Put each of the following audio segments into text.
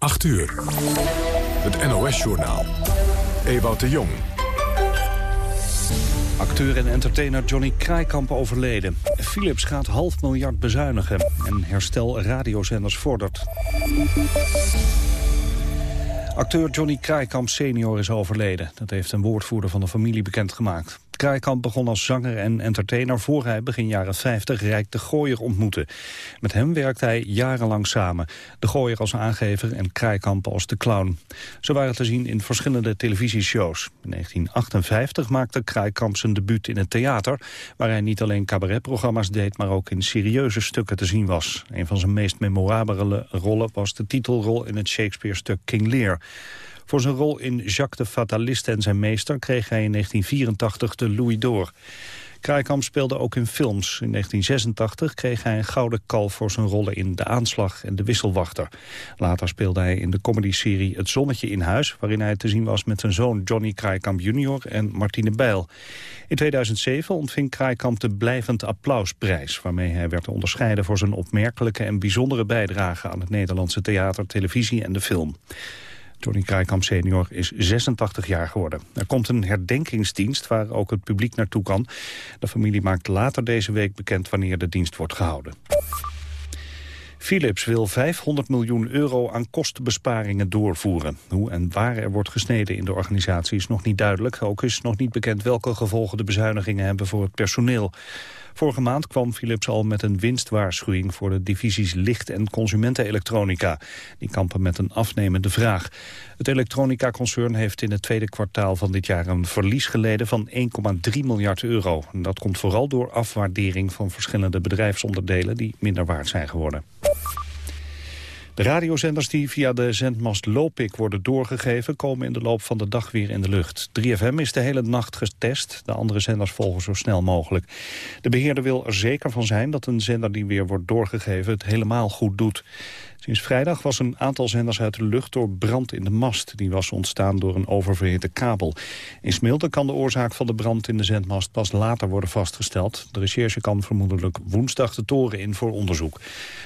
8 uur. Het NOS-journaal. Ewout de Jong. Acteur en entertainer Johnny Kraaikamp overleden. Philips gaat half miljard bezuinigen. En herstel radiozenders vordert. Acteur Johnny Kraaikamp senior is overleden. Dat heeft een woordvoerder van de familie bekendgemaakt. Kraaikamp begon als zanger en entertainer voor hij begin jaren 50 Rijk de Gooier ontmoette. Met hem werkte hij jarenlang samen. De Gooier als aangever en Kraaikamp als de clown. Ze waren te zien in verschillende televisieshows. In 1958 maakte Kraaikamp zijn debuut in het theater... waar hij niet alleen cabaretprogramma's deed, maar ook in serieuze stukken te zien was. Een van zijn meest memorabele rollen was de titelrol in het Shakespeare-stuk King Lear... Voor zijn rol in Jacques de Fataliste en zijn meester kreeg hij in 1984 de Louis d'Or. Kraaikamp speelde ook in films. In 1986 kreeg hij een gouden kalf voor zijn rollen in De Aanslag en De Wisselwachter. Later speelde hij in de comedyserie Het Zonnetje in Huis... waarin hij te zien was met zijn zoon Johnny Kraaikamp jr. en Martine Bijl. In 2007 ontving Kraaikamp de Blijvend Applausprijs... waarmee hij werd onderscheiden voor zijn opmerkelijke en bijzondere bijdrage... aan het Nederlandse theater, televisie en de film. Johnny Kraaikamp senior is 86 jaar geworden. Er komt een herdenkingsdienst waar ook het publiek naartoe kan. De familie maakt later deze week bekend wanneer de dienst wordt gehouden. Philips wil 500 miljoen euro aan kostenbesparingen doorvoeren. Hoe en waar er wordt gesneden in de organisatie is nog niet duidelijk. Ook is nog niet bekend welke gevolgen de bezuinigingen hebben voor het personeel. Vorige maand kwam Philips al met een winstwaarschuwing voor de divisies licht- en consumentenelektronica. Die kampen met een afnemende vraag. Het elektronica-concern heeft in het tweede kwartaal van dit jaar een verlies geleden van 1,3 miljard euro. Dat komt vooral door afwaardering van verschillende bedrijfsonderdelen die minder waard zijn geworden. De radiozenders die via de zendmast Lopik worden doorgegeven... komen in de loop van de dag weer in de lucht. 3FM is de hele nacht getest. De andere zenders volgen zo snel mogelijk. De beheerder wil er zeker van zijn dat een zender die weer wordt doorgegeven... het helemaal goed doet. Sinds vrijdag was een aantal zenders uit de lucht door brand in de mast. Die was ontstaan door een oververhitte kabel. In Smilde kan de oorzaak van de brand in de zendmast pas later worden vastgesteld. De recherche kan vermoedelijk woensdag de toren in voor onderzoek.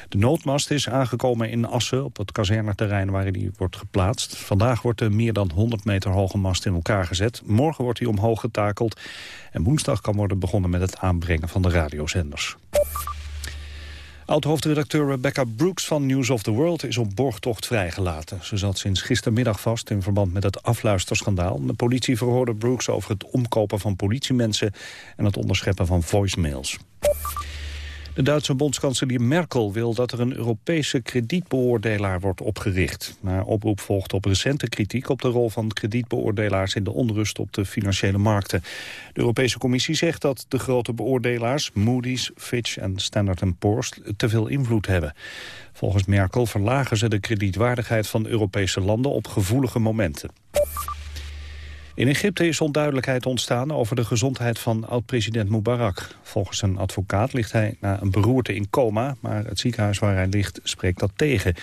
De noodmast is aangekomen in Assen op het kazerneterrein waar die wordt geplaatst. Vandaag wordt de meer dan 100 meter hoge mast in elkaar gezet. Morgen wordt hij omhoog getakeld. En woensdag kan worden begonnen met het aanbrengen van de radiozenders. Oud-hoofdredacteur Rebecca Brooks van News of the World is op borgtocht vrijgelaten. Ze zat sinds gistermiddag vast in verband met het afluisterschandaal. De politie verhoorde Brooks over het omkopen van politiemensen en het onderscheppen van voicemails. De Duitse bondskanselier Merkel wil dat er een Europese kredietbeoordelaar wordt opgericht. Na oproep volgt op recente kritiek op de rol van kredietbeoordelaars in de onrust op de financiële markten. De Europese Commissie zegt dat de grote beoordelaars Moody's, Fitch en Standard Poor's te veel invloed hebben. Volgens Merkel verlagen ze de kredietwaardigheid van Europese landen op gevoelige momenten. In Egypte is onduidelijkheid ontstaan over de gezondheid van oud-president Mubarak. Volgens een advocaat ligt hij na een beroerte in coma, maar het ziekenhuis waar hij ligt spreekt dat tegen.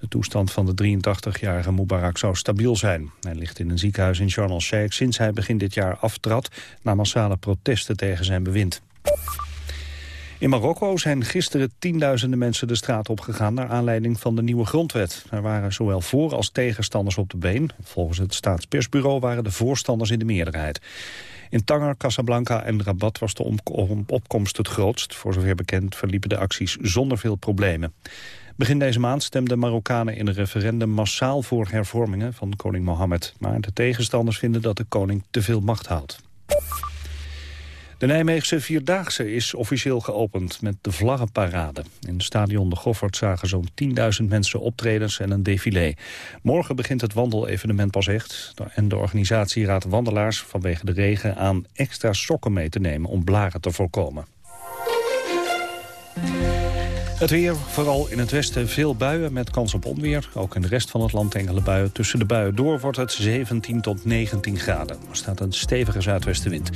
De toestand van de 83-jarige Mubarak zou stabiel zijn. Hij ligt in een ziekenhuis in Sharm el-Sheikh sinds hij begin dit jaar aftrad na massale protesten tegen zijn bewind. In Marokko zijn gisteren tienduizenden mensen de straat opgegaan... naar aanleiding van de nieuwe grondwet. Er waren zowel voor- als tegenstanders op de been. Volgens het staatspersbureau waren de voorstanders in de meerderheid. In Tanger, Casablanca en Rabat was de opkomst het grootst. Voor zover bekend verliepen de acties zonder veel problemen. Begin deze maand stemden Marokkanen in een referendum massaal voor hervormingen van koning Mohammed. Maar de tegenstanders vinden dat de koning te veel macht houdt. De Nijmeegse Vierdaagse is officieel geopend met de vlaggenparade. In het stadion De Goffert zagen zo'n 10.000 mensen optredens en een défilé. Morgen begint het wandelevenement pas echt. En de organisatie raadt wandelaars vanwege de regen aan extra sokken mee te nemen om blaren te voorkomen. Het weer, vooral in het westen veel buien met kans op onweer. Ook in de rest van het land enkele buien. Tussen de buien door wordt het 17 tot 19 graden. Er staat een stevige zuidwestenwind.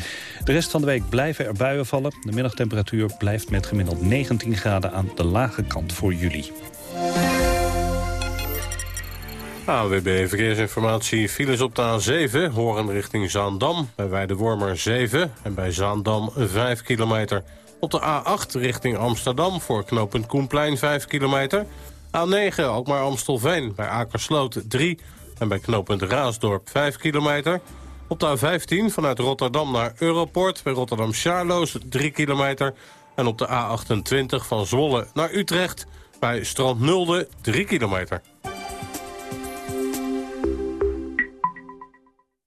De rest van de week blijven er buien vallen. De middagtemperatuur blijft met gemiddeld 19 graden aan de lage kant voor juli. AWB Verkeersinformatie. Files op de A7, horen richting Zaandam. Bij Weidewormer 7 en bij Zaandam 5 kilometer. Op de A8 richting Amsterdam voor knooppunt Koenplein 5 kilometer. A9 ook maar Amstelveen bij Akersloot 3 en bij knooppunt Raasdorp 5 kilometer. Op de A15 vanuit Rotterdam naar Europort bij Rotterdam-Charloes 3 kilometer. En op de A28 van Zwolle naar Utrecht bij Strand Nulde 3 kilometer.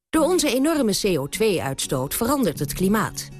Door onze enorme CO2-uitstoot verandert het klimaat.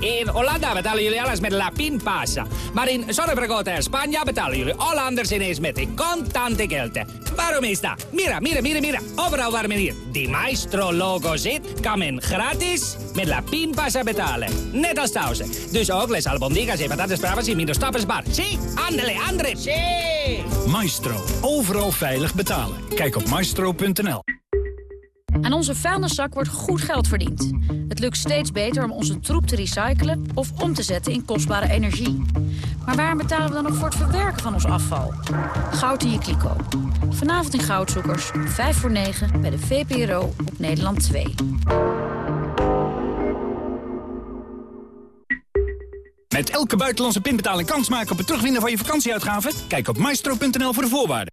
In Hollanda betalen jullie alles met La Pinpasa. Maar in Zorrebragota en Spanje betalen jullie Hollanders ineens met de contante geld. Waarom is dat? Mira, mira, mira, mira. Overal waar men hier die Maestro-logo zit, kan men gratis met La Pinpasa betalen. Net als thuis. Dus ook les albondigas en patatas bravas in minder stappersbar. Zie, andele, andere. Zie. Maestro. Overal veilig betalen. Kijk op maestro.nl. Aan onze vuilniszak wordt goed geld verdiend. Het lukt steeds beter om onze troep te recyclen of om te zetten in kostbare energie. Maar waarom betalen we dan nog voor het verwerken van ons afval? Goud in je kliko. Vanavond in Goudzoekers, 5 voor 9, bij de VPRO op Nederland 2. Met elke buitenlandse pinbetaling kans maken op het terugwinnen van je vakantieuitgaven? Kijk op maestro.nl voor de voorwaarden.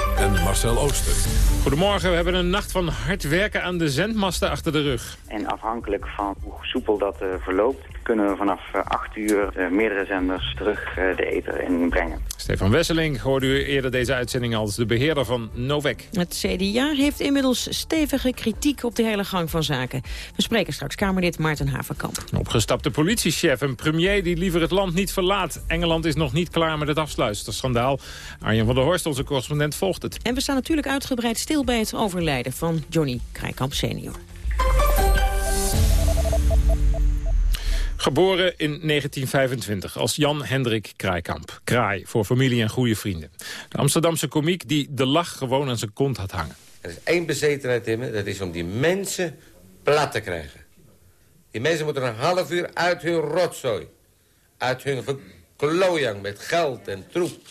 en Marcel Ooster. Goedemorgen, we hebben een nacht van hard werken aan de zendmasten achter de rug. En afhankelijk van hoe soepel dat uh, verloopt... kunnen we vanaf uh, 8 uur uh, meerdere zenders terug uh, de ether inbrengen. Stefan Wesseling hoorde u eerder deze uitzending als de beheerder van Novec. Het CDA heeft inmiddels stevige kritiek op de hele gang van zaken. We spreken straks Kamerlid Maarten Haverkamp. Een opgestapte politiechef, een premier die liever het land niet verlaat. Engeland is nog niet klaar met het afsluiterschandaal. Arjen van der Horst, onze correspondent, volgt het. En we staan natuurlijk uitgebreid stil bij het overlijden van Johnny Krijkamp senior. Geboren in 1925 als Jan Hendrik Kraaikamp. Kraai voor familie en goede vrienden. De Amsterdamse komiek die de lach gewoon aan zijn kont had hangen. Er is één bezetenheid in me, dat is om die mensen plat te krijgen. Die mensen moeten een half uur uit hun rotzooi. Uit hun verklooiang met geld en troep.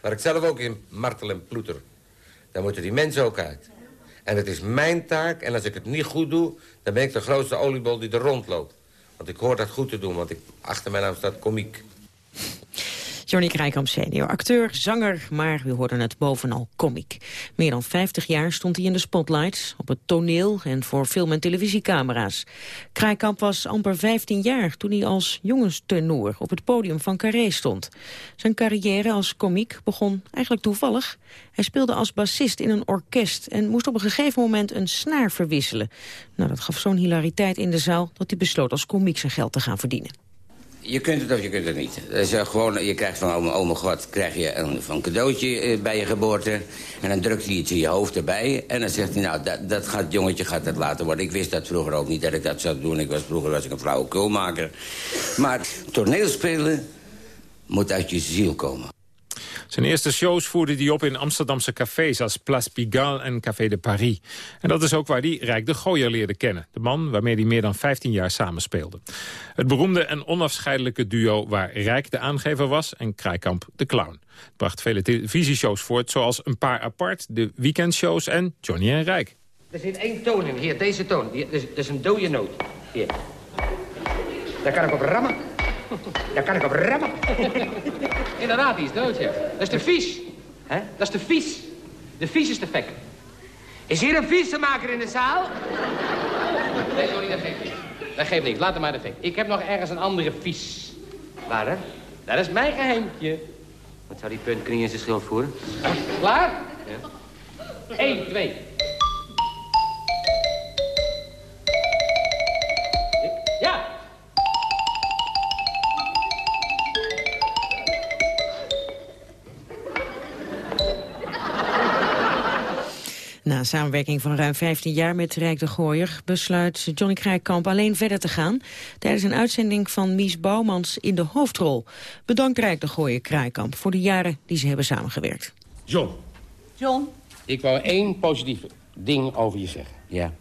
Waar ik zelf ook in martel en ploeter. Daar moeten die mensen ook uit. En het is mijn taak, en als ik het niet goed doe... dan ben ik de grootste oliebol die er rondloopt. Want ik hoor dat goed te doen, want ik, achter mijn naam staat komiek. Johnny Krijkamp senior, acteur, zanger, maar we hoorden het bovenal komiek. Meer dan 50 jaar stond hij in de spotlight, op het toneel en voor film- en televisiecamera's. Krijkamp was amper 15 jaar toen hij als jongenstenor op het podium van Carré stond. Zijn carrière als komiek begon eigenlijk toevallig. Hij speelde als bassist in een orkest en moest op een gegeven moment een snaar verwisselen. Nou, dat gaf zo'n hilariteit in de zaal dat hij besloot als komiek zijn geld te gaan verdienen. Je kunt het of je kunt het niet. Is gewoon, je krijgt van oma, God krijg je een, van cadeautje bij je geboorte. En dan drukt hij iets in je hoofd erbij. En dan zegt hij, nou, dat, dat gaat, jongetje gaat dat later worden. Ik wist dat vroeger ook niet, dat ik dat zou doen. Ik was, vroeger was ik een flauwe kulmaker. Maar toneelspelen moet uit je ziel komen. Zijn eerste shows voerde hij op in Amsterdamse cafés als Place Pigalle en Café de Paris. En dat is ook waar hij Rijk de Gooier leerde kennen. De man waarmee hij meer dan 15 jaar samenspeelde. Het beroemde en onafscheidelijke duo waar Rijk de aangever was en Krijkamp de clown. Het bracht vele televisieshows voort zoals Een Paar Apart, de weekendshows en Johnny en Rijk. Er zit één toon in, hier, deze toon. Dat, is, is een dode noot. Hier. Daar kan ik op rammen. Daar kan ik op rammen. Inderdaad, die is dood, ja. Dat is de vies. Hè? Dat is de vies. De vies is de fek. Is hier een viezenmaker in de zaal? Nee, sorry, dat geeft niet. Dat geeft niks. Laat hem maar de fek. Ik heb nog ergens een andere vies. Waar, hè? Dat is mijn geheimtje. Wat zou die puntknie in zijn schild voeren? Klaar? Ja. Eén, twee. Samenwerking van ruim 15 jaar met Rijk de Gooier... besluit Johnny Krijkamp alleen verder te gaan... tijdens een uitzending van Mies Bouwmans in de hoofdrol. Bedankt Rijk de Gooier Krijkamp voor de jaren die ze hebben samengewerkt. John. John? Ik wou één positief ding over je zeggen. Ja.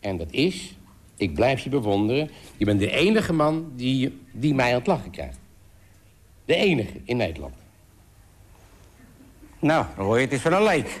En dat is, ik blijf je bewonderen. Je bent de enige man die, die mij aan het lachen krijgt. De enige in Nederland. Nou, dan hoor je het is van een leek.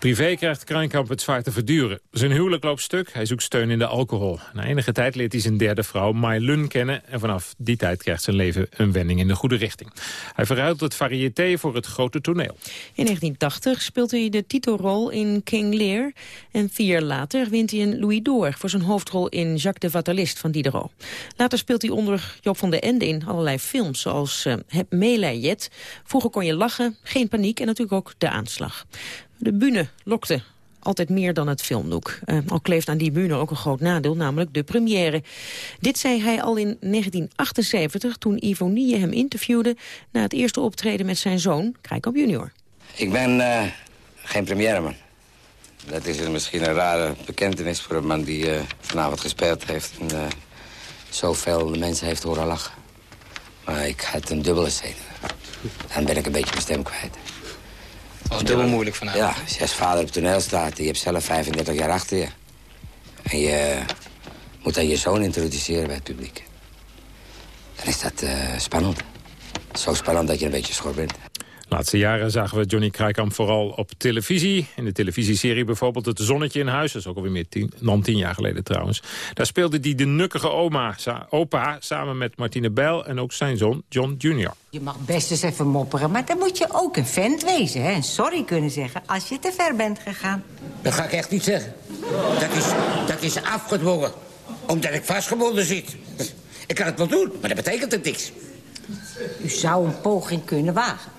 Privé krijgt Kruinkamp het zwaar te verduren. Zijn huwelijk loopt stuk, hij zoekt steun in de alcohol. Na enige tijd leert hij zijn derde vrouw, Mai Lun, kennen... en vanaf die tijd krijgt zijn leven een wending in de goede richting. Hij verruilt het variété voor het grote toneel. In 1980 speelt hij de titelrol in King Lear... en vier jaar later wint hij een Louis d'Or... voor zijn hoofdrol in Jacques de Fatalist van Diderot. Later speelt hij onder Job van den Ende in allerlei films... zoals uh, Heb meelij Jet, Vroeger kon je lachen, Geen paniek... en natuurlijk ook De Aanslag. De bühne lokte altijd meer dan het filmdoek. Uh, al kleeft aan die bühne ook een groot nadeel, namelijk de première. Dit zei hij al in 1978 toen Ivonie hem interviewde... na het eerste optreden met zijn zoon, Krijkamp junior. Ik ben uh, geen premièreman. Dat is misschien een rare bekentenis voor een man die uh, vanavond gespeeld heeft... en zoveel mensen heeft horen lachen. Maar ik had een dubbele scène. Dan ben ik een beetje mijn stem kwijt. Dat was dubbel moeilijk vanavond. Ja, als je als vader op toneel staat, je hebt zelf 35 jaar achter je. En je moet dan je zoon introduceren bij het publiek. Dan is dat uh, spannend. Zo spannend dat je een beetje schor bent. De laatste jaren zagen we Johnny Krijkamp vooral op televisie. In de televisieserie bijvoorbeeld Het Zonnetje in Huis. Dat is ook alweer meer tien, dan tien jaar geleden trouwens. Daar speelde hij de nukkige oma, opa samen met Martine Bijl... en ook zijn zoon John Jr. Je mag best eens even mopperen, maar dan moet je ook een vent wezen. Hè? En sorry kunnen zeggen als je te ver bent gegaan. Dat ga ik echt niet zeggen. Dat is, dat is afgedwongen. Omdat ik vastgebonden zit. Ik kan het wel doen, maar dat betekent het niks. U zou een poging kunnen wagen.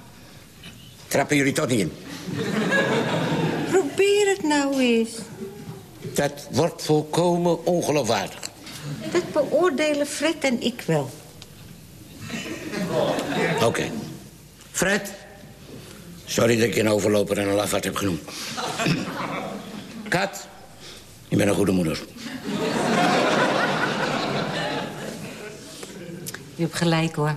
Trappen jullie toch niet in? Probeer het nou eens. Dat wordt volkomen ongeloofwaardig. Dat beoordelen Fred en ik wel. Oké. Okay. Fred. Sorry dat ik je een overloper en een lafaard heb genoemd. Kat. Je bent een goede moeder. Je hebt gelijk, hoor.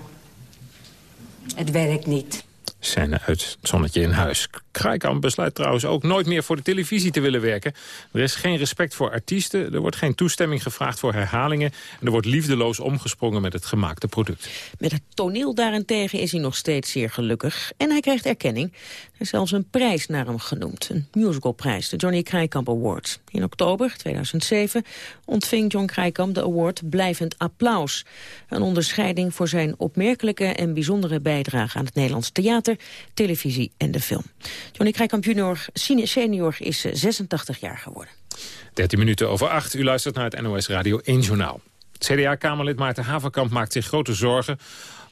Het werkt niet. Scène uit Zonnetje in Huis. Krijkamp besluit trouwens ook nooit meer voor de televisie te willen werken. Er is geen respect voor artiesten, er wordt geen toestemming gevraagd voor herhalingen... en er wordt liefdeloos omgesprongen met het gemaakte product. Met het toneel daarentegen is hij nog steeds zeer gelukkig. En hij krijgt erkenning. Er zelfs een prijs naar hem genoemd. Een musicalprijs, de Johnny Krijkamp Award. In oktober 2007 ontving John Krijkamp de award Blijvend Applaus. Een onderscheiding voor zijn opmerkelijke en bijzondere bijdrage... aan het Nederlands theater, televisie en de film. Johnny Krijkamp junior, senior is 86 jaar geworden. 13 minuten over 8. U luistert naar het NOS Radio 1 Journaal. CDA-kamerlid Maarten Haverkamp maakt zich grote zorgen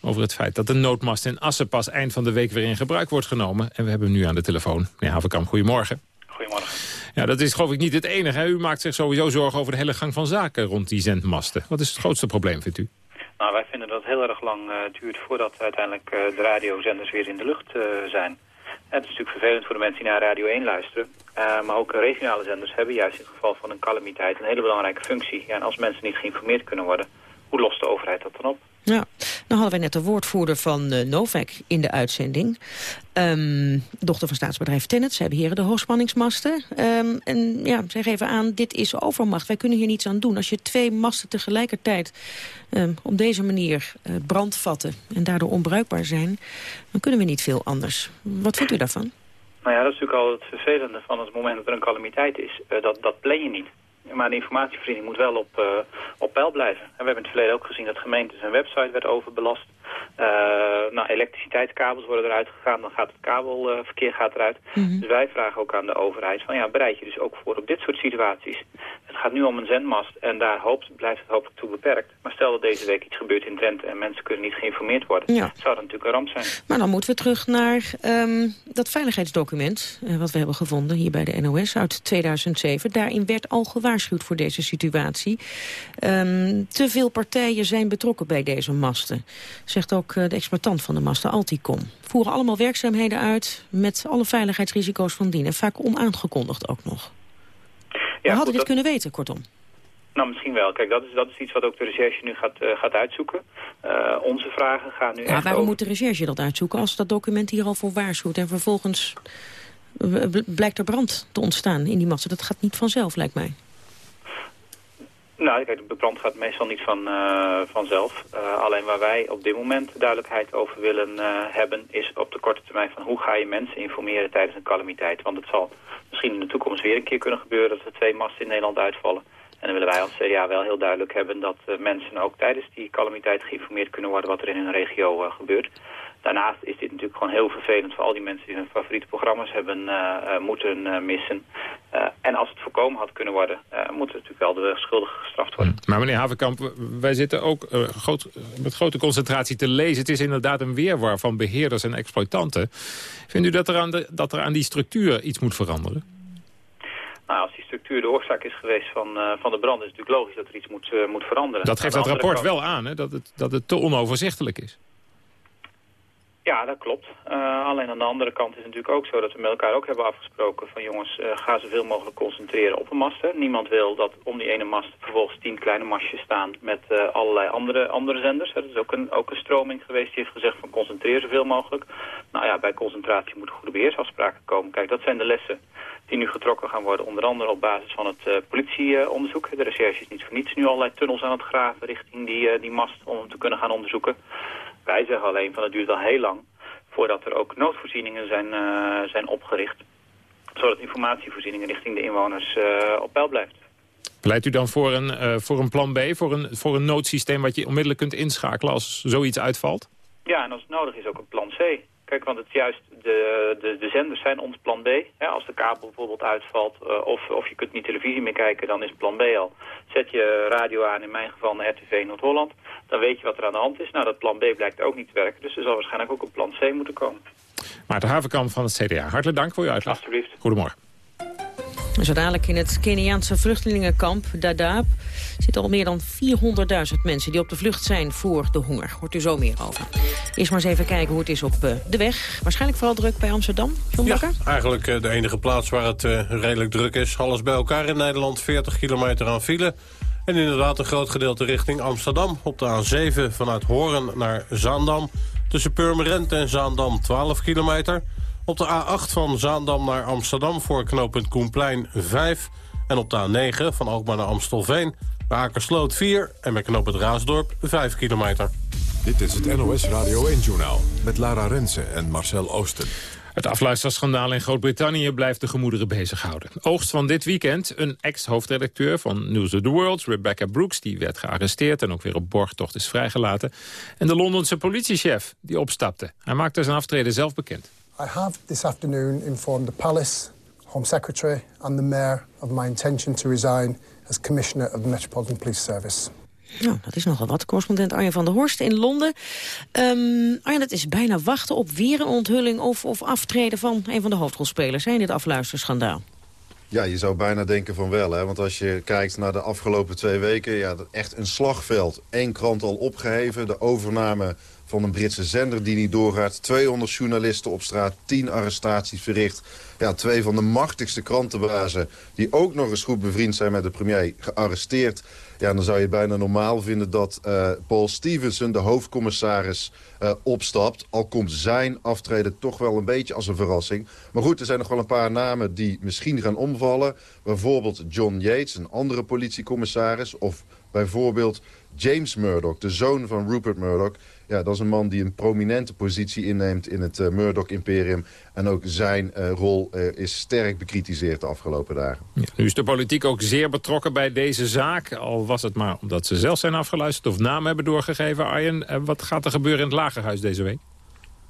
over het feit dat de noodmast in Assen pas eind van de week weer in gebruik wordt genomen. En we hebben hem nu aan de telefoon. Meneer Haverkamp, goedemorgen. Goedemorgen. Ja, dat is geloof ik niet het enige. U maakt zich sowieso zorgen over de hele gang van zaken rond die zendmasten. Wat is het grootste probleem, vindt u? Nou, wij vinden dat het heel erg lang uh, duurt voordat uiteindelijk uh, de radiozenders weer in de lucht uh, zijn. Het is natuurlijk vervelend voor de mensen die naar Radio 1 luisteren. Maar ook regionale zenders hebben juist in het geval van een calamiteit een hele belangrijke functie. Ja, en als mensen niet geïnformeerd kunnen worden, hoe lost de overheid dat dan op? Ja, dan hadden we net de woordvoerder van uh, Novak in de uitzending. Um, dochter van staatsbedrijf Tennet. Zij beheren de hoogspanningsmasten. Um, en ja, zij geven aan, dit is overmacht. Wij kunnen hier niets aan doen. Als je twee masten tegelijkertijd um, op deze manier uh, brandvatten... en daardoor onbruikbaar zijn, dan kunnen we niet veel anders. Wat vindt u daarvan? Nou ja, dat is natuurlijk al het vervelende van het moment dat er een calamiteit is. Uh, dat, dat plan je niet. Maar de informatievoorziening moet wel op, uh, op peil blijven. En we hebben in het verleden ook gezien dat gemeentes een website werd overbelast. Uh, nou, elektriciteitskabels worden eruit gegaan, dan gaat het kabelverkeer gaat eruit. Mm -hmm. Dus wij vragen ook aan de overheid van ja, bereid je dus ook voor op dit soort situaties. Het gaat nu om een zendmast en daar hoopt, blijft het hopelijk toe beperkt. Maar stel dat deze week iets gebeurt in Drenthe en mensen kunnen niet geïnformeerd worden, Ja. zou dat natuurlijk een ramp zijn. Maar dan moeten we terug naar ehm, dat veiligheidsdocument... eh, wat we hebben gevonden hier bij de NOS uit 2007. Daarin werd al gewaarschuwd voor deze situatie. Ehm, te veel partijen zijn betrokken bij deze masten. Zegt ook eh, de exploitant van de masten, Alticom. Voeren allemaal werkzaamheden uit met alle veiligheidsrisico's van dien. En vaak onaangekondigd ook nog. we hadden goed, dit dat- kunnen weten, kortom. Nou, misschien wel. Kijk, dat is, dat is iets wat ook de recherche nu gaat, eh, gaat uitzoeken. Eh, onze vragen gaan nu Ja, waarom over... moet de recherche dat uitzoeken als dat document hier al voor waarschuwt... en vervolgens bl- blijkt er brand te ontstaan in die masten? Dat gaat niet vanzelf, lijkt mij. Nou, kijk, de brand gaat meestal niet van, eh, vanzelf. Eh, alleen waar wij op dit moment duidelijkheid over willen eh, hebben... is op de korte termijn van hoe ga je mensen informeren tijdens een calamiteit. Want het zal misschien in de toekomst weer een keer kunnen gebeuren... dat er twee masten in Nederland uitvallen. En dan willen wij als CDA wel heel duidelijk hebben... dat mensen ook tijdens die calamiteit geïnformeerd kunnen worden... wat er in hun regio gebeurt. Daarnaast is dit natuurlijk gewoon heel vervelend voor al die mensen die hun favoriete programma's hebben eh, eh, moeten eh, missen. En als het voorkomen had kunnen worden, moeten natuurlijk wel de schuldigen gestraft worden. Maar meneer Havenkamp, wij zitten ook groot, met grote concentratie te lezen. Het is inderdaad een weerwar van beheerders en exploitanten. Vindt u dat er aan, de, dat er aan die structuur iets moet veranderen? Nou, als die structuur de oorzaak is geweest van, van de brand, is het natuurlijk logisch dat er iets moet, moet veranderen. Dat geeft dat rapport kant- wel aan, hè? Dat, het, dat het te onoverzichtelijk is. Ja, dat klopt. Eh, alleen aan de andere kant is het natuurlijk ook zo dat we met elkaar ook hebben afgesproken van jongens, eh, ga zoveel mogelijk concentreren op een mast. Niemand wil dat om die ene mast vervolgens tien kleine mastjes staan met eh, allerlei andere, andere zenders. Hè. Dat is ook een, ook een stroming geweest die heeft gezegd van concentreer zoveel mogelijk. Nou ja, bij concentratie moeten goede beheersafspraken komen. Kijk, dat zijn de lessen die nu getrokken gaan worden. Onder andere op basis van het politieonderzoek. de recherche is niet voor niets nu allerlei tunnels aan het graven richting die, die mast om hem te kunnen gaan onderzoeken. Wij zeggen alleen van het duurt al heel lang voordat er ook noodvoorzieningen zijn, eh, zijn opgericht. Zodat informatievoorzieningen richting de inwoners eh, op peil blijft. Pleit u dan voor een, eh, voor een plan B, voor een, voor een noodsysteem... wat je onmiddellijk kunt inschakelen als zoiets uitvalt? Ja, en als het nodig is ook een plan C. Kijk, want het is juist de, de, de zenders zijn ons plan B. Ja, als de kabel bijvoorbeeld uitvalt eh, of, of je kunt niet televisie meer kijken, dan is plan B al. Zet je radio aan, in mijn geval naar RTV Noord-Holland, dan weet je wat er aan de hand is. Nou, dat plan B blijkt ook niet te werken, dus er zal waarschijnlijk ook een plan C moeten komen. Maarten Havenkamp van het CDA, hartelijk dank voor uw uitleg. Alsjeblieft. Goedemorgen. Zo dadelijk in het Keniaanse vluchtelingenkamp Dadaab zitten al meer dan 400.000 mensen die op de vlucht zijn voor de honger. Hoort u zo meer over. Eerst maar eens even kijken hoe het is op eh, de weg. Waarschijnlijk vooral druk bij Amsterdam. John Ja, Bakker? eigenlijk eh, de enige plaats waar het eh, redelijk druk is. Alles bij elkaar in Nederland, 40 kilometer aan file. En inderdaad een groot gedeelte richting Amsterdam. Op de A7 vanuit Horen naar Zaandam. Tussen Purmerend en Zaandam 12 kilometer. Op de A8 van Zaandam naar Amsterdam voor knooppunt Koenplein 5. En op de A9 van Alkmaar naar Amstelveen bij Akersloot 4. En bij knooppunt Raasdorp 5 kilometer. Dit is het NOS Radio 1-journaal met Lara Rensen en Marcel Oosten. Het afluisterschandaal in Groot-Brittannië blijft de gemoederen bezighouden. Oogst van dit weekend een ex-hoofdredacteur van News of the World, Rebecca Brooks, die werd gearresteerd en ook weer op borgtocht is vrijgelaten. En de Londense politiechef die opstapte. Hij maakte zijn aftreden zelf bekend. I have this afternoon informed the Palace, Home Secretary and the Mayor of my intention to resign as Commissioner of the Metropolitan Police Service. Nou, dat is nogal wat. Correspondent Arjen van der Horst in Londen. Um, Arjen, het is bijna wachten op weer een onthulling of, of aftreden van een van de hoofdrolspelers hè, in dit afluisterschandaal. Ja, je zou bijna denken van wel. Hè? Want als je kijkt naar de afgelopen twee weken... Ja, echt een slagveld. Eén krant al opgeheven. De overname van een Britse zender die niet doorgaat. 200 journalisten op straat. 10 arrestaties verricht. Ja, twee van de machtigste krantenbazen... die ook nog eens goed bevriend zijn met de premier, gearresteerd. Ja, dan zou je bijna normaal vinden dat uh, Paul Stevenson, de hoofdcommissaris, uh, opstapt. Al komt zijn aftreden toch wel een beetje als een verrassing. Maar goed, er zijn nog wel een paar namen die misschien gaan omvallen. Bijvoorbeeld John Yates, een andere politiecommissaris. Of bijvoorbeeld James Murdoch, de zoon van Rupert Murdoch. Ja, dat is een man die een prominente positie inneemt in het uh, Murdoch-imperium. En ook zijn uh, rol uh, is sterk bekritiseerd de afgelopen dagen. Ja, nu is de politiek ook zeer betrokken bij deze zaak. Al was het maar omdat ze zelf zijn afgeluisterd of namen hebben doorgegeven. Arjen, wat gaat er gebeuren in het Lagerhuis deze week?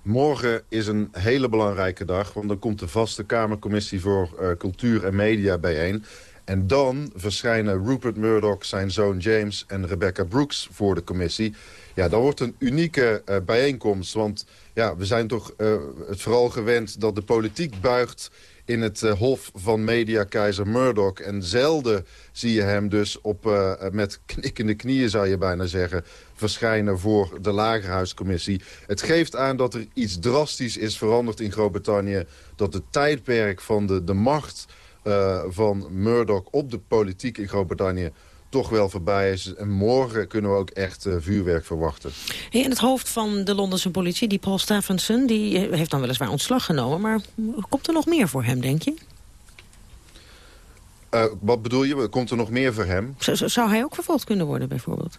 Morgen is een hele belangrijke dag, want dan komt de vaste Kamercommissie voor uh, Cultuur en Media bijeen. En dan verschijnen Rupert Murdoch, zijn zoon James en Rebecca Brooks voor de commissie. Ja, dat wordt een unieke uh, bijeenkomst. Want ja, we zijn toch uh, het vooral gewend dat de politiek buigt in het uh, hof van mediakeizer Murdoch. En zelden zie je hem dus op, met knikkende knieën, zou je bijna zeggen... verschijnen voor de Lagerhuiscommissie. Het geeft aan dat er iets drastisch is veranderd in Groot-Brittannië. Dat het tijdperk van de, de macht uh, van Murdoch op de politiek in Groot-Brittannië toch wel voorbij is. En morgen kunnen we ook echt uh, vuurwerk verwachten. Hey, en het hoofd van de Londense politie, die Paul Stephenson... die heeft dan weliswaar ontslag genomen. Maar komt er nog meer voor hem, denk je? Uh, wat bedoel je? Komt er nog meer voor hem? Z zou hij ook vervolgd kunnen worden, bijvoorbeeld?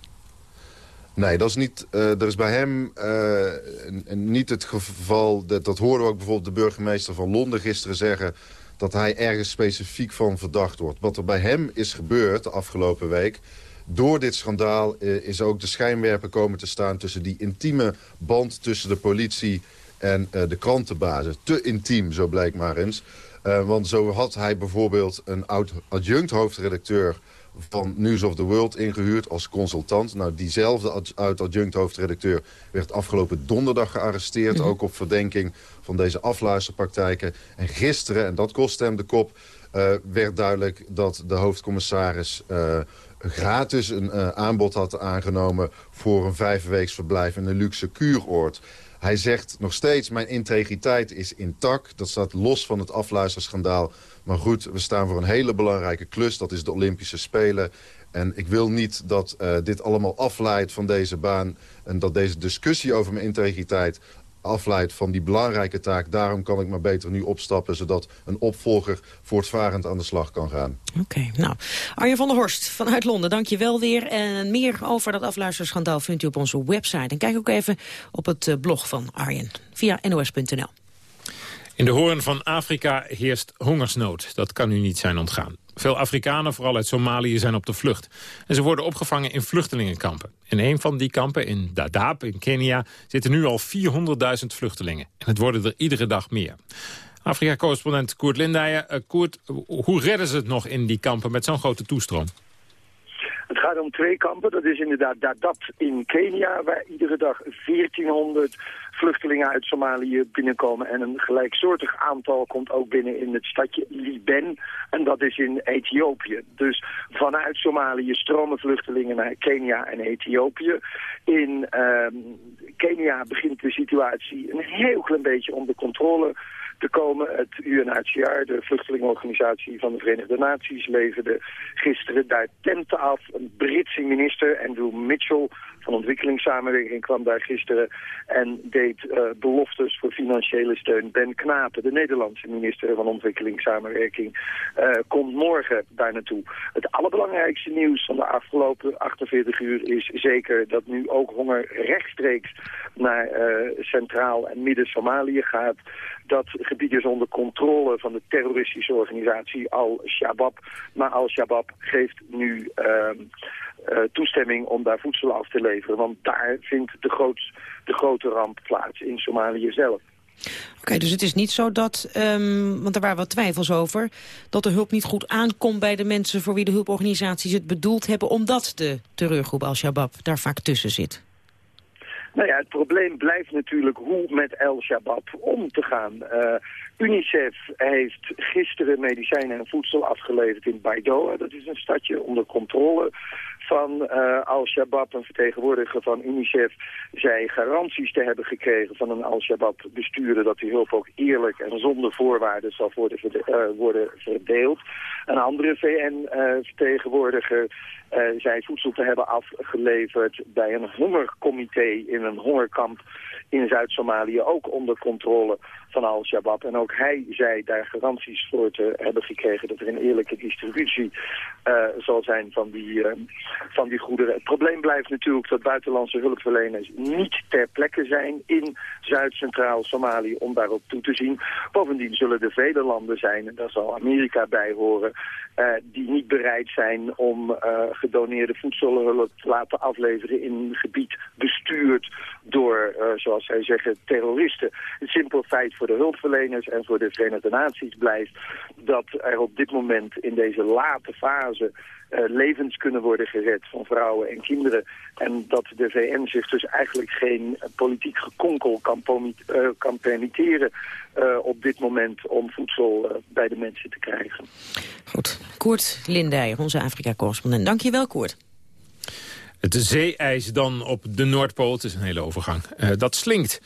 Nee, dat is niet. Uh, er is bij hem uh, niet het geval. Dat, dat hoorden we ook bijvoorbeeld de burgemeester van Londen gisteren zeggen dat hij ergens specifiek van verdacht wordt. Wat er bij hem is gebeurd de afgelopen week... Door dit schandaal uh, is ook de schijnwerper komen te staan... tussen die intieme band tussen de politie en uh, de krantenbazen. Te intiem, zo blijkt maar eens. Uh, want zo had hij bijvoorbeeld een oud-adjunct hoofdredacteur van News of the World ingehuurd als consultant. Nou, diezelfde oud-adjunct hoofdredacteur werd afgelopen donderdag gearresteerd. Mm. Ook op verdenking van deze afluisterpraktijken. En gisteren, en dat kostte hem de kop, uh, werd duidelijk dat de hoofdcommissaris... Uh, gratis een uh, aanbod had aangenomen voor een vijfweeks verblijf in een luxe kuuroord. Hij zegt nog steeds, mijn integriteit is intact. Dat staat los van het afluisterschandaal. Maar goed, we staan voor een hele belangrijke klus. Dat is de Olympische Spelen. En ik wil niet dat uh, dit allemaal afleidt van deze baan... en dat deze discussie over mijn integriteit afleidt van die belangrijke taak. Daarom kan ik maar beter nu opstappen... zodat een opvolger voortvarend aan de slag kan gaan. Oké, nou. Arjen van der Horst vanuit Londen, dank je wel weer. En meer over dat afluisterschandaal vindt u op onze website. En kijk ook even op het eh, blog van Arjen via nos.nl. In de hoorn van Afrika heerst hongersnood. Dat kan u niet zijn ontgaan. Veel Afrikanen, vooral uit Somalië, zijn op de vlucht. En ze worden opgevangen in vluchtelingenkampen. In een van die kampen, in Dadaab in Kenia, zitten nu al 400.000 vluchtelingen. En het worden er iedere dag meer. Afrika-correspondent Koert Lindijen. Uh, Koert, hoe redden ze het nog in die kampen met zo'n grote toestroom? Het gaat om twee kampen. Dat is inderdaad Dadaab in Kenia, waar iedere dag 1400 vluchtelingen uit Somalië binnenkomen. En een gelijksoortig aantal komt ook binnen in het stadje Liben. En dat is in Ethiopië. Dus vanuit Somalië stromen vluchtelingen naar Kenia en Ethiopië. In uh, Kenia begint de situatie een heel klein beetje onder controle te komen. Het UNHCR, de vluchtelingenorganisatie van de Verenigde Naties, leverde gisteren daar tenten af. Een Britse minister, Andrew Mitchell, van ontwikkelingssamenwerking kwam daar gisteren en deed uh, beloftes voor financiële steun. Ben Knapen, de Nederlandse minister van ontwikkelingssamenwerking, uh, komt morgen daar naartoe. Het allerbelangrijkste nieuws van de afgelopen 48 uur is zeker dat nu ook honger rechtstreeks naar uh, Centraal en Midden-Somalië gaat. Dat gebied is onder controle van de terroristische organisatie Al-Shabaab. Maar Al-Shabaab geeft nu uh, toestemming om daar voedsel af te leveren. Want daar vindt de, groot, de grote ramp plaats in Somalië zelf. Oké, okay, dus het is niet zo dat, um, want er waren wat twijfels over... dat de hulp niet goed aankomt bij de mensen voor wie de hulporganisaties het bedoeld hebben... omdat de terreurgroep Al-Shabaab daar vaak tussen zit. Nou ja, het probleem blijft natuurlijk hoe met Al-Shabaab om te gaan. Uh, UNICEF heeft gisteren medicijnen en voedsel afgeleverd in Baidoa. Dat is een stadje onder controle van uh, Al-Shabaab. Een vertegenwoordiger van UNICEF zei garanties te hebben gekregen van een Al-Shabaab bestuurder... dat die hulp ook eerlijk en zonder voorwaarden zal worden, worden verdeeld. Een andere VN-vertegenwoordiger uh, zei voedsel te hebben afgeleverd bij een hongercomité in een hongerkamp in Zuid-Somalië, ook onder controle van Al-Shabaab. En ook hij zei daar garanties voor te hebben gekregen dat er een eerlijke distributie uh, zal zijn van die, uh, van die goederen. Het probleem blijft natuurlijk dat buitenlandse hulpverleners niet ter plekke zijn in Zuid-Centraal Somalië om daarop toe te zien. Bovendien zullen er vele landen zijn, en daar zal Amerika bij horen, uh, die niet bereid zijn om gedoneerde voedselhulp te laten afleveren in een gebied bestuurd door, zoals zij zeggen, terroristen. Het simpel feit voor de hulpverleners en voor de Verenigde Naties blijft, dat er op dit moment in deze late fase uh, levens kunnen worden gered van vrouwen en kinderen. En dat de VN zich dus eigenlijk geen politiek gekonkel kan, uh, kan permitteren uh, op dit moment om voedsel bij de mensen te krijgen. Goed. Koert Lindijer, onze Afrika-correspondent. Dank je wel, Koert. Het zeeijs dan op de Noordpool, het is een hele overgang, uh, dat slinkt.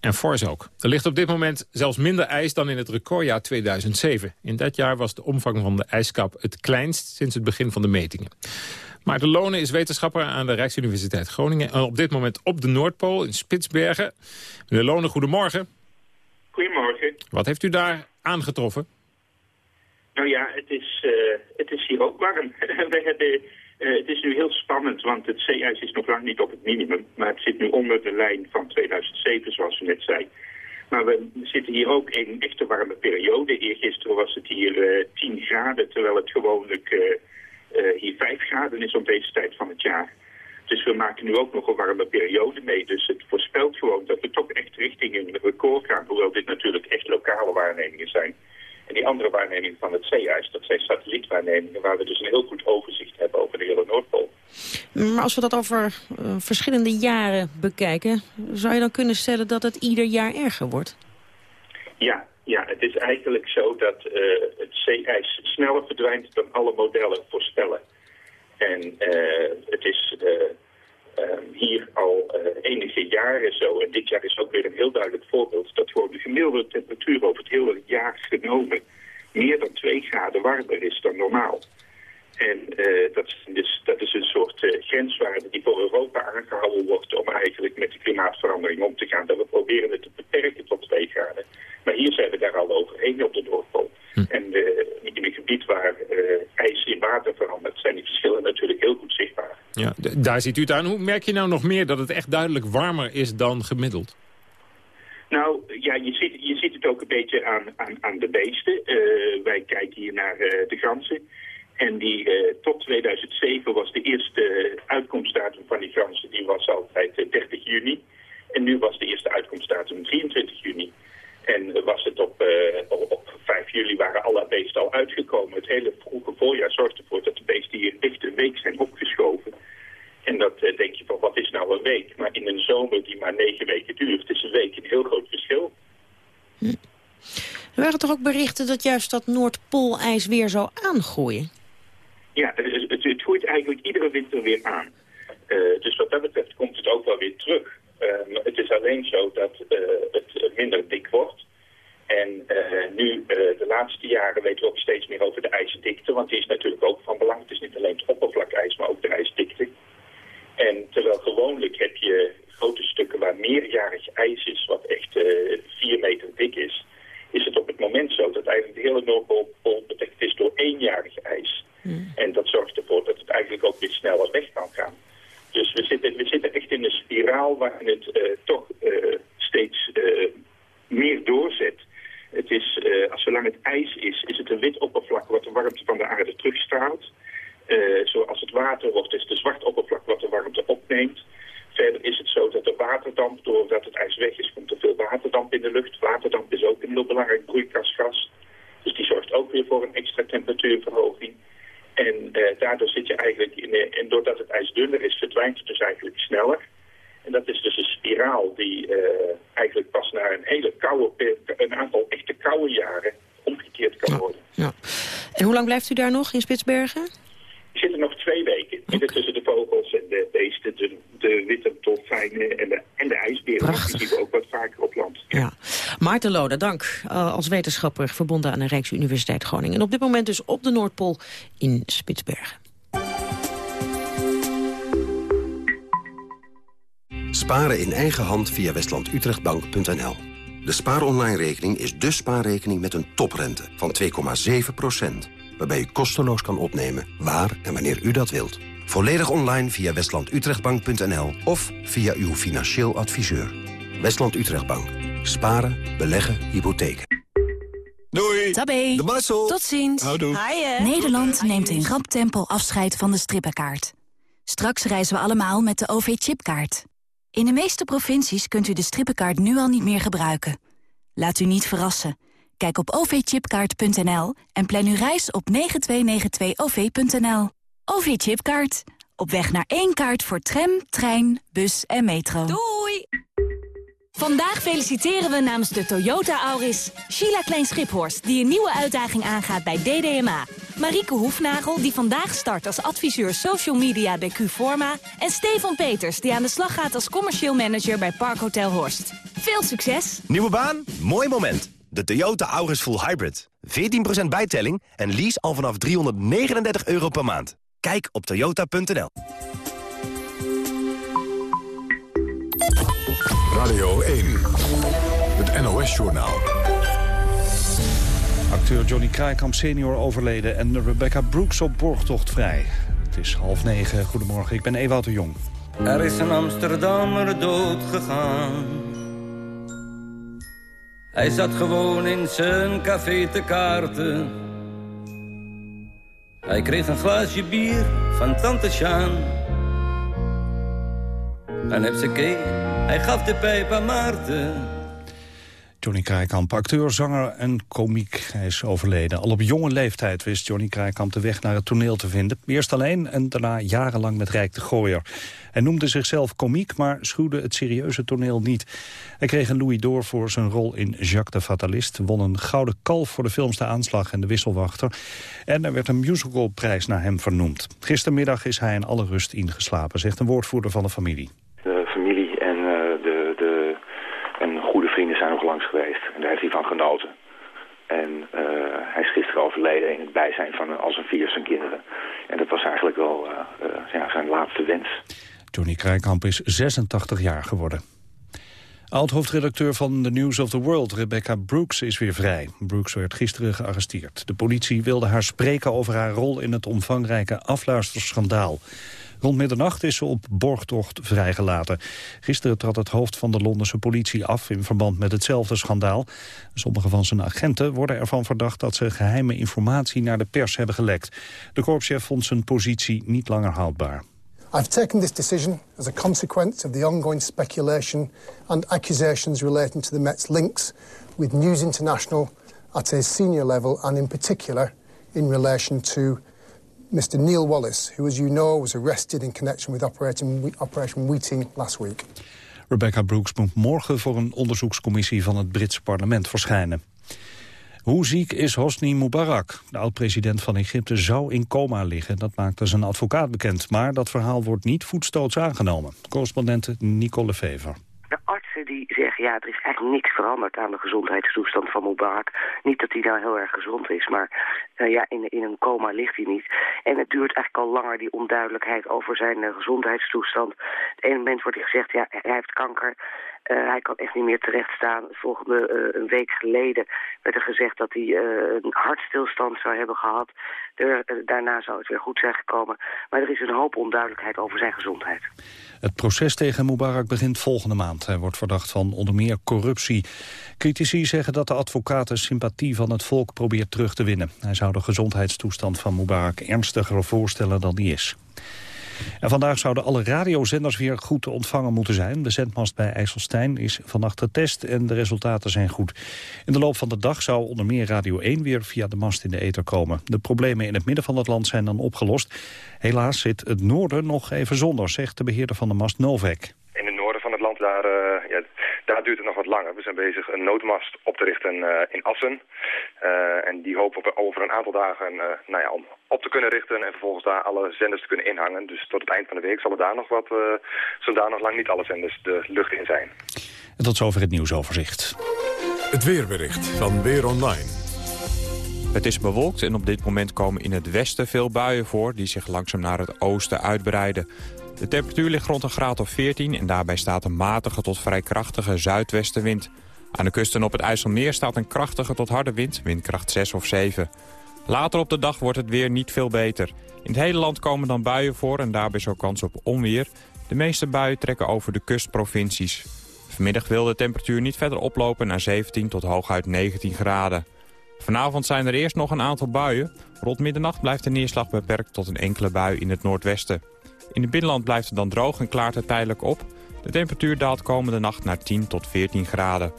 En fors ook. Er ligt op dit moment zelfs minder ijs dan in het recordjaar 2007. In dat jaar was de omvang van de ijskap het kleinst sinds het begin van de metingen. Maarten Lonen is wetenschapper aan de Rijksuniversiteit Groningen... en op dit moment op de Noordpool in Spitsbergen. Meneer Lonen, goedemorgen. Goedemorgen. Wat heeft u daar aangetroffen? Nou ja, het is, uh, het is hier ook warm. We hebben uh, het is nu heel spannend, want het zeeijs is nog lang niet op het minimum. Maar het zit nu onder de lijn van 2007, zoals u net zei. Maar we zitten hier ook in een echte warme periode. Eergisteren was het hier uh, eh, 10 graden, terwijl het gewoonlijk uh, hier 5 graden is op deze tijd van het jaar. Dus we maken nu ook nog een warme periode mee. Dus het voorspelt gewoon dat we toch echt richting een record gaan. Hoewel dit natuurlijk echt lokale waarnemingen zijn. En die andere waarnemingen van het zeeijs, dat zijn satellietwaarnemingen... waar we dus een heel goed overzicht hebben over de hele Noordpool. Maar als we dat over uh, verschillende jaren bekijken... zou je dan kunnen stellen dat het ieder jaar erger wordt? Ja, ja het is eigenlijk zo dat uh, het zeeijs sneller verdwijnt dan alle modellen voorspellen. En uh, het is hier al uh, enige jaren zo. En dit jaar is ook weer een heel duidelijk voorbeeld dat gewoon de gemiddelde temperatuur over het hele jaar genomen meer dan 2 graden warmer is dan normaal. En uh, dat, is dus, dat is een soort uh, grenswaarde die voor Europa aangehouden wordt om eigenlijk met de klimaatverandering om te gaan. Dat we proberen het te beperken tot 2 graden. Maar hier zijn we daar al overheen op de Noordpool. Hm. En in een gebied waar ijs in water verandert zijn die verschillen natuurlijk heel goed zichtbaar. Ja, daar ziet u het aan. Hoe merk je nou nog meer dat het echt duidelijk warmer is dan gemiddeld? Nou, ja, je ziet, je ziet het ook een beetje aan, aan, aan de beesten. Wij kijken hier naar de ganzen. En die uh, tot 2007 was de eerste uitkomstdatum van die ganzen, die was altijd 30 juni. En nu was de eerste uitkomstdatum 23 juni. En was het op, op, op 5 juli waren alle beesten al uitgekomen. Het hele vroege voorjaar zorgt ervoor dat de beesten hier echt een week zijn opgeschoven. En dat denk je van, wat is nou een week? Maar in een zomer die maar negen weken duurt, is een week een heel groot verschil. Hm. Er waren toch ook berichten dat juist dat Noordpoolijs weer zou aangooien? Ja, het, het, groeit eigenlijk iedere winter weer aan. Uh, dus wat dat betreft komt het ook wel weer terug. Uh, het is alleen zo dat uh, het minder dik wordt. En nu, de laatste jaren, weten we ook steeds meer over de ijsdikte. Want die is natuurlijk ook van belang. Het is niet alleen het oppervlakijs, maar ook de ijsdikte. En terwijl gewoonlijk heb je grote stukken waar meerjarig ijs is, wat echt uh, vier meter dik is, is het op het moment zo dat eigenlijk de hele Noordpool bedekt is door eenjarig ijs. Hmm. En dat zorgt ervoor dat het eigenlijk ook weer sneller weg kan gaan. Dus we zitten, we zitten echt in een spiraal waarin het uh, toch uh, steeds meer doorzet. Het is, als zolang het ijs is, is het een wit oppervlak wat de warmte van de aarde terugstraalt. Zoals het water wordt, is de zwart oppervlak wat de warmte opneemt. Verder is het zo dat de waterdamp, doordat het ijs weg is, komt er veel waterdamp in de lucht. Waterdamp is ook een heel belangrijk broeikasgas. Dus die zorgt ook weer voor een extra temperatuurverhoging. En uh, daardoor zit je eigenlijk in... Uh, en doordat het ijs dunner is, verdwijnt het dus eigenlijk sneller. En dat is dus een spiraal die uh, eigenlijk pas na een hele koude... een aantal echte koude jaren omgekeerd kan worden. Ja. En hoe lang blijft u daar nog in Spitsbergen? Ik zit er nog twee weken. Midden tussen de vogels en de beesten, de, de witte dolfijnen en de, en de ijsberen. Prachtig. Die zien we ook wat vaker op land. Ja. Maarten Loda, dank. Uh, als wetenschapper verbonden aan de Rijksuniversiteit Groningen. En op dit moment dus op de Noordpool in Spitsbergen. Sparen in eigen hand via westlandutrechtbank.nl. De spaaronline-rekening is de spaarrekening met een toprente van 2,7 waarbij u kosteloos kan opnemen waar en wanneer u dat wilt. Volledig online via westlandutrechtbank.nl of via uw financieel adviseur. Westland Utrechtbank. Sparen, beleggen, hypotheken. Doei. Tabé. De Marcel. Tot ziens. Houdoe. Nederland neemt in rap tempo afscheid van de strippenkaart. Straks reizen we allemaal met de OV-chipkaart. In de meeste provincies kunt u de strippenkaart nu al niet meer gebruiken. Laat u niet verrassen. Kijk op ovchipkaart.nl en plan uw reis op 9292-OV.nL. OV-chipkaart. Op weg naar één kaart voor tram, trein, bus en metro. Doei! Vandaag feliciteren we namens de Toyota Auris Sheila Klein-Schiphorst... die een nieuwe uitdaging aangaat bij DDMA. Marieke Hoefnagel, die vandaag start als adviseur social media bij Q-Forma... en Stefan Peters, die aan de slag gaat als commercial manager bij Parkhotel Horst. Veel succes! Nieuwe baan? Mooi moment. De Toyota Auris Full Hybrid. 14% bijtelling en lease al vanaf 339 euro per maand. Kijk op toyota.nl. Radio 1, het NOS-journaal. Acteur Johnny Kraaikamp senior overleden en Rebecca Brooks op borgtocht vrij. Het is half negen. Goedemorgen, ik ben Ewout de Jong. Er is een Amsterdammer dood gegaan. Hij zat gewoon in zijn café te kaarten. Hij kreeg een glaasje bier van tante Sjaan. En heb ze keek, hij gaf de pijp aan Maarten. Johnny Kraaikamp, acteur, zanger en komiek. Hij is overleden. Al op jonge leeftijd wist Johnny Kraaikamp de weg naar het toneel te vinden. Eerst alleen en daarna jarenlang met Rijk de Gooier. Hij noemde zichzelf komiek, maar schuwde het serieuze toneel niet. Hij kreeg een Louis d'Or voor zijn rol in Jacques de Fatalist... won een gouden kalf voor de films De Aanslag en De Wisselwachter... en er werd een musicalprijs naar hem vernoemd. Gistermiddag is hij in alle rust ingeslapen, zegt een woordvoerder van. De familie en, uh, de, de, en goede vrienden zijn nog langs geweest. En En uh, hij is gisteren overleden in het bijzijn van al zijn vier zijn kinderen. En dat was eigenlijk wel uh, ja, zijn laatste wens. Johnny Krijkamp is 86 jaar geworden. Oud-hoofdredacteur van The News of the World, Rebecca Brooks, is weer vrij. Brooks werd gisteren gearresteerd. De politie wilde haar spreken over haar rol in het omvangrijke afluisterschandaal. Rond middernacht is ze op borgtocht vrijgelaten. Gisteren trad het hoofd van de Londense politie af in verband met hetzelfde schandaal. Sommige van zijn agenten worden ervan verdacht dat ze geheime informatie naar de pers hebben gelekt. De korpschef vond zijn positie niet langer houdbaar. I've taken this decision as a consequence of the ongoing speculation and accusations relating to the Met's links with News International at a senior level and in particular in relation to Mr. Neil Wallace, who, as you know, was arrested in connection with Operation, Operation Weeting last week. Rebecca Brooks moet morgen voor een onderzoekscommissie van het Britse parlement verschijnen. Hoe ziek is Hosni Mubarak? De oud-president van Egypte zou in coma liggen. Dat maakte zijn advocaat bekend. Maar dat verhaal wordt niet voetstoots aangenomen. Correspondente Nicole Fever. De die zeggen, ja, er is eigenlijk niks veranderd aan de gezondheidstoestand van Mubarak. Niet dat hij nou heel erg gezond is, maar uh, ja, in, in een coma ligt hij niet. En het duurt eigenlijk al langer, die onduidelijkheid over zijn uh, gezondheidstoestand. Het ene moment wordt hij gezegd, ja, hij heeft kanker. Uh, hij kan echt niet meer terecht staan. Uh, een week geleden werd er gezegd dat hij uh, een hartstilstand zou hebben gehad. Daarna zou het weer goed zijn gekomen. Maar er is een hoop onduidelijkheid over zijn gezondheid. Het proces tegen Mubarak begint volgende maand. Hij wordt verdacht van onder meer corruptie. Critici zeggen dat de advocaat de sympathie van het volk probeert terug te winnen. Hij zou de gezondheidstoestand van Mubarak ernstiger voorstellen dan die is. En vandaag zouden alle radiozenders weer goed te ontvangen moeten zijn. De zendmast bij IJsselstein is vannacht getest en de resultaten zijn goed. In de loop van de dag zou onder meer Radio 1 weer via de mast in de ether komen. De problemen in het midden van het land zijn dan opgelost. Helaas zit het noorden nog even zonder, zegt de beheerder van de mast Novek. In het noorden van het land, daar, uh, ja, daar duurt het nog wat langer. We zijn bezig een noodmast op te richten uh, in Assen. Uh, en die hopen we over een aantal dagen nou ja, om op te kunnen richten en vervolgens daar alle zenders te kunnen inhangen. Dus tot het eind van de week zullen daar nog wat, uh, zullen daar nog lang niet alle zenders de lucht in zijn. En tot zover het nieuwsoverzicht. Het weerbericht van Weer Online. Het is bewolkt en op dit moment komen in het westen veel buien voor... die zich langzaam naar het oosten uitbreiden. De temperatuur ligt rond een graad of 14 en daarbij staat een matige tot vrij krachtige zuidwestenwind. Aan de kusten op het IJsselmeer staat een krachtige tot harde wind, windkracht 6 of 7. Later op de dag wordt het weer niet veel beter. In het hele land komen dan buien voor en daarbij zo kans op onweer. De meeste buien trekken over de kustprovincies. Vanmiddag wil de temperatuur niet verder oplopen naar 17 tot hooguit 19 graden. Vanavond zijn er eerst nog een aantal buien. Rond middernacht blijft de neerslag beperkt tot een enkele bui in het noordwesten. In het binnenland blijft het dan droog en klaart het tijdelijk op. De temperatuur daalt komende nacht naar 10 tot 14 graden.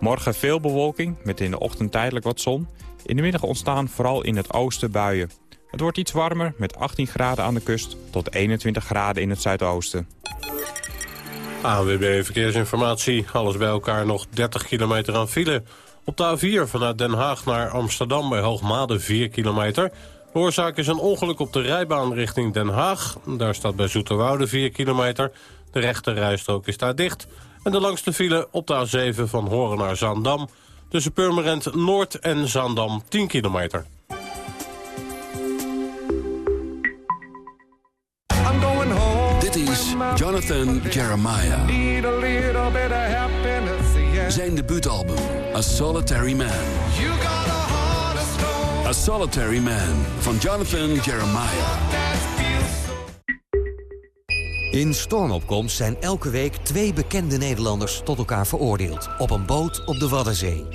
Morgen veel bewolking, met in de ochtend tijdelijk wat zon. In de middag ontstaan vooral in het oosten buien. Het wordt iets warmer met 18 graden aan de kust tot 21 graden in het zuidoosten. ANWB Verkeersinformatie. Alles bij elkaar nog 30 kilometer aan file. Op de A4 vanuit Den Haag naar Amsterdam bij Hoogmade 4 kilometer. De oorzaak is een ongeluk op de rijbaan richting Den Haag. Daar staat bij Zoeterwoude 4 kilometer. De rechte rijstrook is daar dicht. En de langste file op de A7 van Horen naar Zaandam... tussen Purmerend Noord en Zaandam 10 kilometer. Dit is Jonathan Jeremiah. Zijn debuutalbum, A Solitary Man. A Solitary Man van Jonathan Jeremiah. In Stormopkomst zijn elke week twee bekende Nederlanders tot elkaar veroordeeld. Op een boot op de Waddenzee.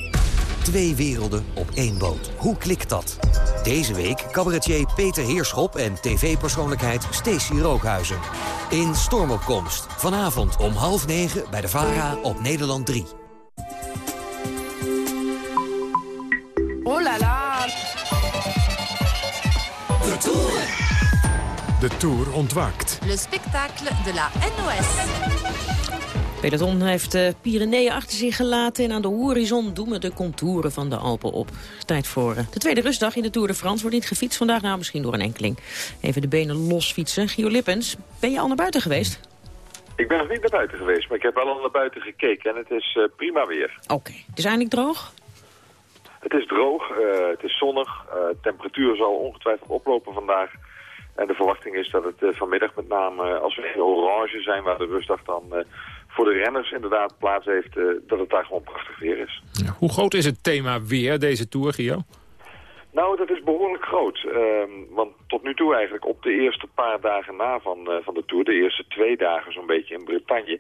Twee werelden op één boot. Hoe klikt dat? Deze week cabaretier Peter Heerschop en tv-persoonlijkheid Stacy Rookhuizen. In Stormopkomst. Vanavond om half negen bij de VARA op Nederland 3. De Tour ontwaakt. Le spectacle de la NOS. Peloton heeft de Pyreneeën achter zich gelaten... en aan de horizon doemen de contouren van de Alpen op. Tijd voor eh, de tweede rustdag in de Tour de France. Wordt niet gefietst vandaag, nou misschien door een enkeling. Even de benen los fietsen. Gio Lippens, ben je al naar buiten geweest? Ik ben nog niet naar buiten geweest, maar ik heb wel al naar buiten gekeken. En het is eh, prima weer. Oké, het is eindelijk droog? Het is droog, eh, het is zonnig. De temperatuur zal ongetwijfeld oplopen vandaag. En de verwachting is dat het vanmiddag met name, als we in orange zijn... waar de rustdag dan voor de renners inderdaad plaats heeft... Dat het daar gewoon prachtig weer is. Ja, hoe groot is het thema weer, deze Tour, Gio? Nou, dat is behoorlijk groot. Uh, want tot nu toe eigenlijk op de eerste paar dagen na van, uh, van de Tour... de eerste twee dagen zo'n beetje in Bretagne...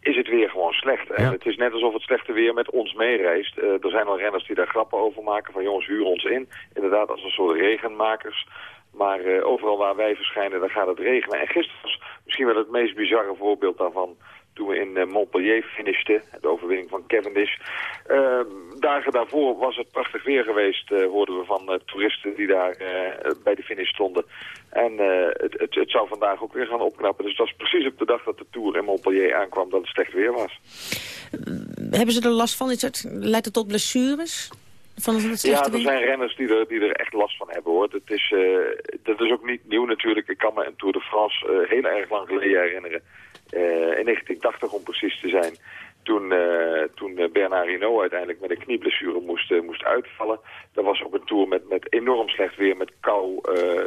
is het weer gewoon slecht. Ja. En het is net alsof het slechte weer met ons meereist. Uh, er zijn al renners die daar grappen over maken van... jongens, huur ons in. Inderdaad, als een soort regenmakers... Maar uh, overal waar wij verschijnen, dan gaat het regenen. En gisteren was misschien wel het meest bizarre voorbeeld daarvan toen we in Montpellier finishten, de overwinning van Cavendish. Uh, dagen daarvoor was het prachtig weer geweest, uh, hoorden we van toeristen die daar bij de finish stonden. En het, het, het, zou vandaag ook weer gaan opknappen. Dus het was precies op de dag dat de Tour in Montpellier aankwam dat het slecht weer was. Hebben ze er last van? Leidt het tot blessures? Van het ja, er zijn renners die er, die er echt last van hebben hoor. Dat is, dat is ook niet nieuw natuurlijk. Ik kan me een Tour de France heel erg lang geleden herinneren. Uh, in 1980 om precies te zijn. Toen, toen Bernard Hinault uiteindelijk met een knieblessure moest, moest uitvallen. Dat was op een tour met, met enorm slecht weer, met kou.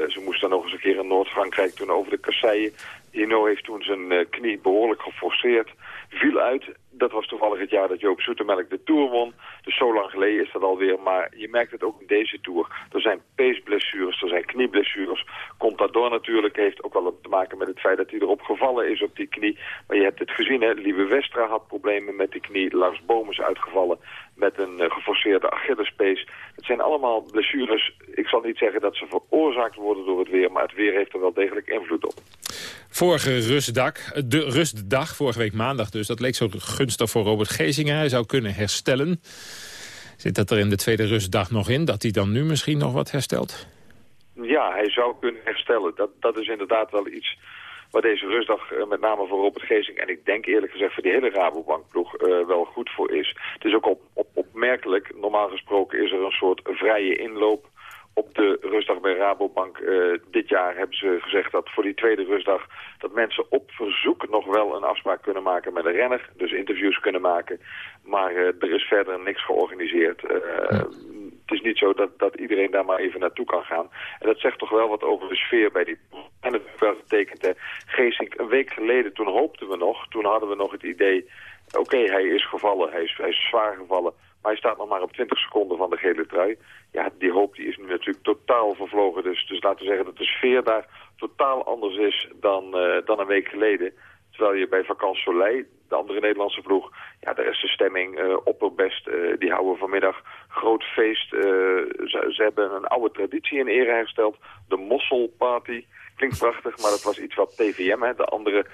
ze moesten nog eens een keer in Noord-Frankrijk toen over de kasseien. Hinault heeft toen zijn knie behoorlijk geforceerd. Viel uit, dat was toevallig het jaar dat Joop Zoetemelk de Tour won. Dus zo lang geleden is dat alweer. Maar je merkt het ook in deze Tour. Er zijn peesblessures, er zijn knieblessures. Contador natuurlijk heeft ook wel te maken met het feit dat hij erop gevallen is op die knie. Maar je hebt het gezien, hè. Lieve Westra had problemen met die knie. Lars Boom is uitgevallen met een uh, geforceerde Achillespees. Het zijn allemaal blessures. Ik zal niet zeggen dat ze veroorzaakt worden door het weer. Maar het weer heeft er wel degelijk invloed op. Vorige rustdag, de rustdag, vorige week maandag dus, dat leek zo gunstig voor Robert Gezingen. Hij zou kunnen herstellen. Zit dat er in de tweede rustdag nog in, dat hij dan nu misschien nog wat herstelt? Ja, hij zou kunnen herstellen. Dat, dat is inderdaad wel iets waar deze rustdag uh, met name voor Robert Gezing... en ik denk eerlijk gezegd voor die hele Rabobankploeg uh, wel goed voor is. Het is ook op, op, opmerkelijk, normaal gesproken is er een soort vrije inloop op de rustdag bij Rabobank uh, dit jaar hebben ze gezegd dat voor die tweede rustdag... dat mensen op verzoek nog wel een afspraak kunnen maken met een renner. Dus interviews kunnen maken. Maar er is verder niks georganiseerd. Het is niet zo dat, dat iedereen daar maar even naartoe kan gaan. En dat zegt toch wel wat over de sfeer bij die... En het wel getekend, Geesink, een week geleden, toen hoopten we nog... toen hadden we nog het idee... oké, hij is gevallen, hij is, hij is zwaar gevallen... Maar hij staat nog maar op 20 seconden van de gele trui. Ja, die hoop die is nu natuurlijk totaal vervlogen. Dus, dus laten we zeggen dat de sfeer daar totaal anders is dan, uh, dan een week geleden. Terwijl je bij Vakant Soleil, de andere Nederlandse ploeg... ja, daar is de stemming uh, opperbest. Uh, die houden vanmiddag groot feest. Ze, ze, hebben een oude traditie in ere hersteld. De Mosselparty. Klinkt prachtig, maar dat was iets wat TVM, hè, de andere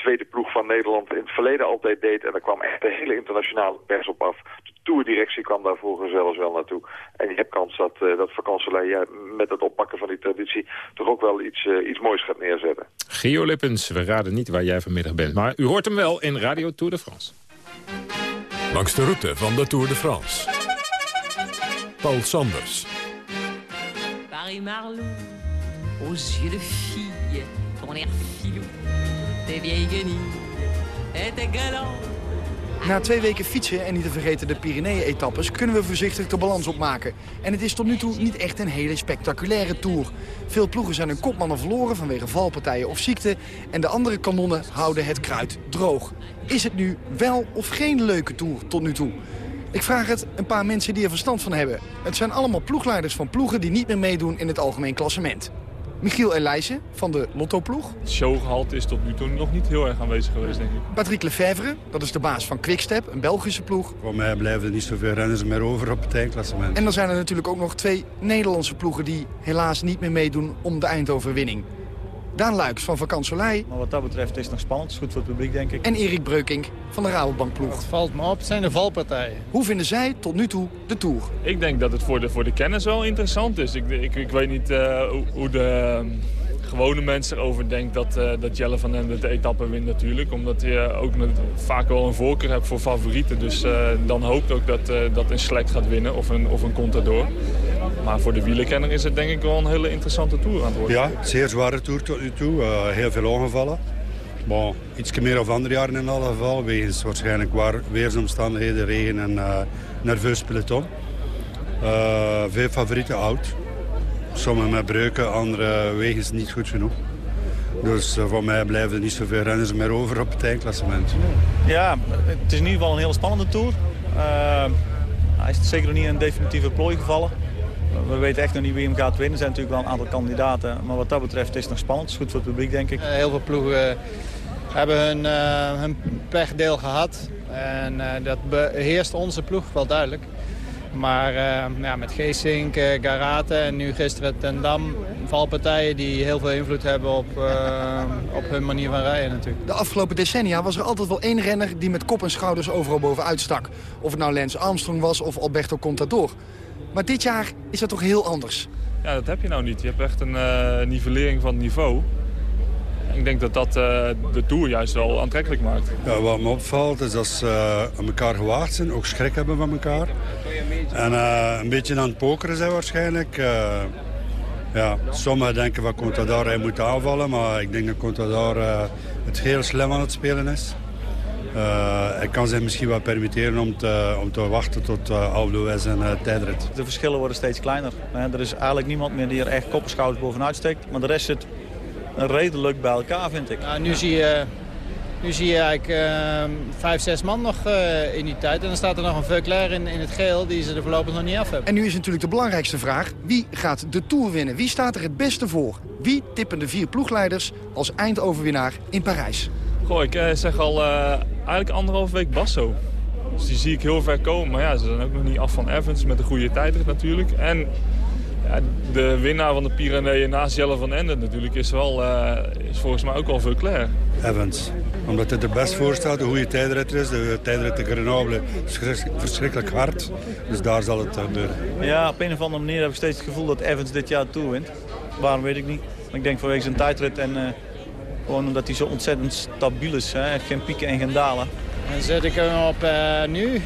tweede ploeg van Nederland in het verleden altijd deed. En daar kwam echt de hele internationale pers op af. De toerdirectie kwam daar vroeger zelfs wel naartoe. En je hebt kans dat, uh, dat vakantielei ja, met het oppakken van die traditie toch ook wel iets, uh, iets moois gaat neerzetten. Gio Lippens, we raden niet waar jij vanmiddag bent. Maar u hoort hem wel in Radio Tour de France. Langs de route van de Tour de France. Paul Sanders. Paris-Marlou, aux yeux de fille, ton air filou, Na twee weken fietsen en niet te vergeten de Pyreneeën-etappes... kunnen we voorzichtig de balans opmaken. En het is tot nu toe niet echt een hele spectaculaire Tour. Veel ploegen zijn hun kopmannen verloren vanwege valpartijen of ziekte... en de andere kanonnen houden het kruid droog. Is het nu wel of geen leuke Tour tot nu toe? Ik vraag het een paar mensen die er verstand van hebben. Het zijn allemaal ploegleiders van ploegen die niet meer meedoen in het algemeen klassement. Michiel Elijzen van de Lotto-ploeg. Het showgehalte is tot nu toe nog niet heel erg aanwezig geweest, denk ik. Patrick Lefevre, dat is de baas van Quickstep, een Belgische ploeg. Voor mij blijven er niet zoveel renners meer over op het eindklassement. En dan zijn er natuurlijk ook nog twee Nederlandse ploegen... die helaas niet meer meedoen om de eindoverwinning. Daan Luiks van Vakantsolei. Maar wat dat betreft is het nog spannend. Het is goed voor het publiek, denk ik. En Erik Breukink van de Rabobankploeg. Het valt me op, het zijn de valpartijen. Hoe vinden zij tot nu toe de Tour? Ik denk dat het voor de, voor de kennis wel interessant is. Ik, ik, ik weet niet uh, hoe de gewone mensen erover denkt dat, uh, dat Jelle van Ende de etappe wint natuurlijk. Omdat hij ook vaak wel een voorkeur hebt voor favorieten. Dus uh, dan hoopt ook dat, dat een Slek gaat winnen of een, of een Contador. Maar voor de wielerkenner is het denk ik wel een hele interessante Tour aan het worden. Ja, zeer zware Tour tot nu toe. Uh, heel veel ongevallen. Bon, iets meer of andere jaren in alle geval. Wegens waarschijnlijk waar, weersomstandigheden, regen en uh, nerveus peloton. Uh, veel favorieten oud. Sommigen met breuken, andere wegens niet goed genoeg. Dus uh, voor mij blijven er niet zoveel renners meer over op het eindklassement. Ja, het is in ieder geval een hele spannende Tour. hij is zeker nog niet in een definitieve plooi gevallen. We weten echt nog niet wie hem gaat winnen. Er zijn natuurlijk wel een aantal kandidaten. Maar wat dat betreft is het nog spannend. Het is goed voor het publiek, denk ik. heel veel ploegen hebben hun, uh, hun pechdeel gehad. En uh, dat beheerst onze ploeg wel duidelijk. Maar uh, ja, met Geesink, Garate en nu gisteren Ten Dam... valpartijen die heel veel invloed hebben op, op hun manier van rijden natuurlijk. De afgelopen decennia was er altijd wel één renner... die met kop en schouders overal bovenuit stak. Of het nou Lance Armstrong was of Alberto Contador. Maar dit jaar is dat toch heel anders? Ja, dat heb je nou niet. Je hebt echt een uh, nivellering van het niveau. Ik denk dat dat uh, de Tour juist wel aantrekkelijk maakt. Ja, wat me opvalt is dat ze uh, aan elkaar gewaagd zijn. Ook schrik hebben van elkaar. En een beetje aan het pokeren zijn waarschijnlijk. ja, sommigen denken van Contador hij moet aanvallen. Maar ik denk dat Contador het heel slim aan het spelen is. Uh, hij kan zich misschien wel permitteren om te, om te wachten tot uh, Aldo en uh, tijdrit. De verschillen worden steeds kleiner. Er is eigenlijk niemand meer die er echt kopperschouders bovenuit steekt. Maar de rest zit redelijk bij elkaar, vind ik. Ja, nu zie je... Nu zie je eigenlijk vijf, zes man nog in die tijd. En dan staat er nog een Veuclair in, in het geel die ze er voorlopig nog niet af hebben. En nu is natuurlijk de belangrijkste vraag. Wie gaat de Tour winnen? Wie staat er het beste voor? Wie tippen de vier ploegleiders als eindoverwinnaar in Parijs? Goh, ik zeg al eigenlijk anderhalve week Basso. Dus die zie ik heel ver komen. Maar ja, ze zijn ook nog niet af van Evans met een goede tijdrit natuurlijk. En ja, de winnaar van de Pyreneeën naast Jelle van Ende natuurlijk is, wel, uh, is volgens mij ook wel Veuclair. Evans. Omdat het er best voor staat, de goede tijdrit is. De tijdrit de Grenoble is verschrikkelijk hard. Dus daar zal het gebeuren. Ja, op een of andere manier heb ik steeds het gevoel dat Evans dit jaar toewint. Waarom weet ik niet. Ik denk vanwege zijn tijdrit en... Uh, gewoon omdat hij zo ontzettend stabiel is. Hè? Geen pieken en geen dalen. Dan zet ik hem op uh, nu.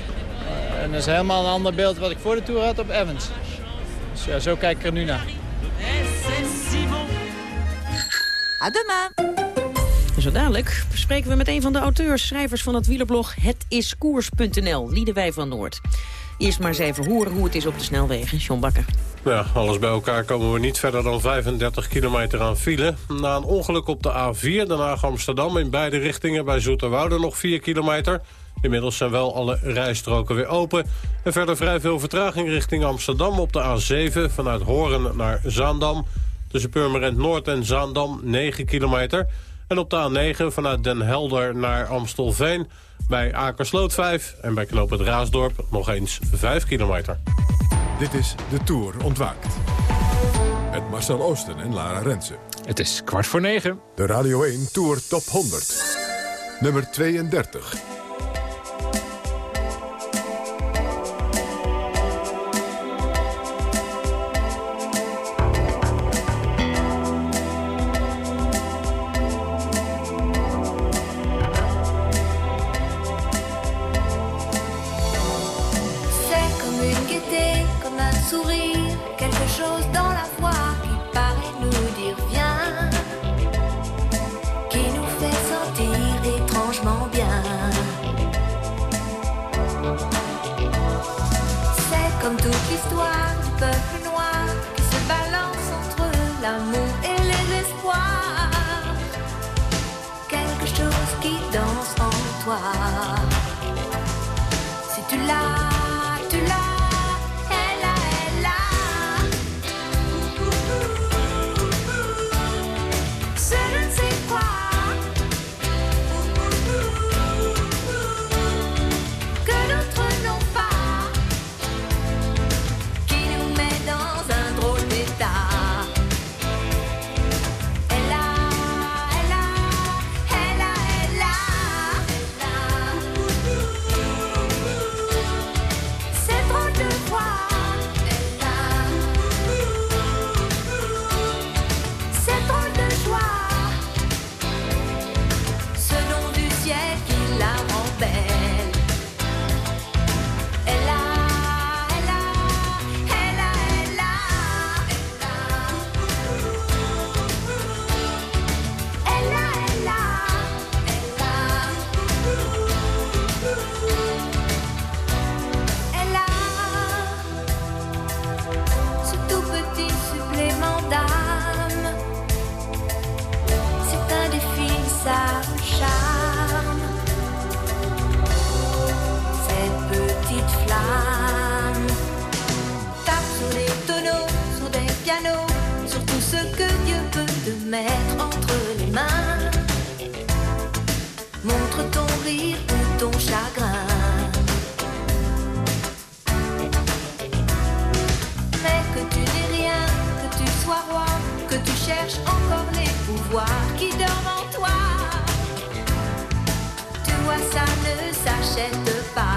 En dat is helemaal een ander beeld wat ik voor de Tour had op Evans. Dus ja, zo kijk ik er nu naar. À demain. Zo dadelijk bespreken we met een van de auteurs, schrijvers van het wielerblog hetiskoers.nl, Liedewij van Noord. Eerst maar eens even horen hoe het is op de snelwegen. John Bakker. Ja, alles bij elkaar komen we niet verder dan 35 kilometer aan file. Na een ongeluk op de A4, Den Haag-Amsterdam... in beide richtingen bij Zoeterwoude nog 4 kilometer. Inmiddels zijn wel alle rijstroken weer open. En verder vrij veel vertraging richting Amsterdam op de A7... vanuit Horen naar Zaandam. Tussen Purmerend Noord en Zaandam 9 kilometer. En op de A9 vanuit Den Helder naar Amstelveen... bij Akersloot 5 en bij Knoop het Raasdorp nog eens 5 kilometer. Dit is De Tour ontwaakt. Met Marcel Oosten en Lara Rensen. Het is kwart voor negen. De Radio 1 Tour Top 100. nummer 32. Comme toute l'histoire. Du peuple noir encore les pouvoirs qui dorment en toi. Tu vois, ça ne s'achète pas.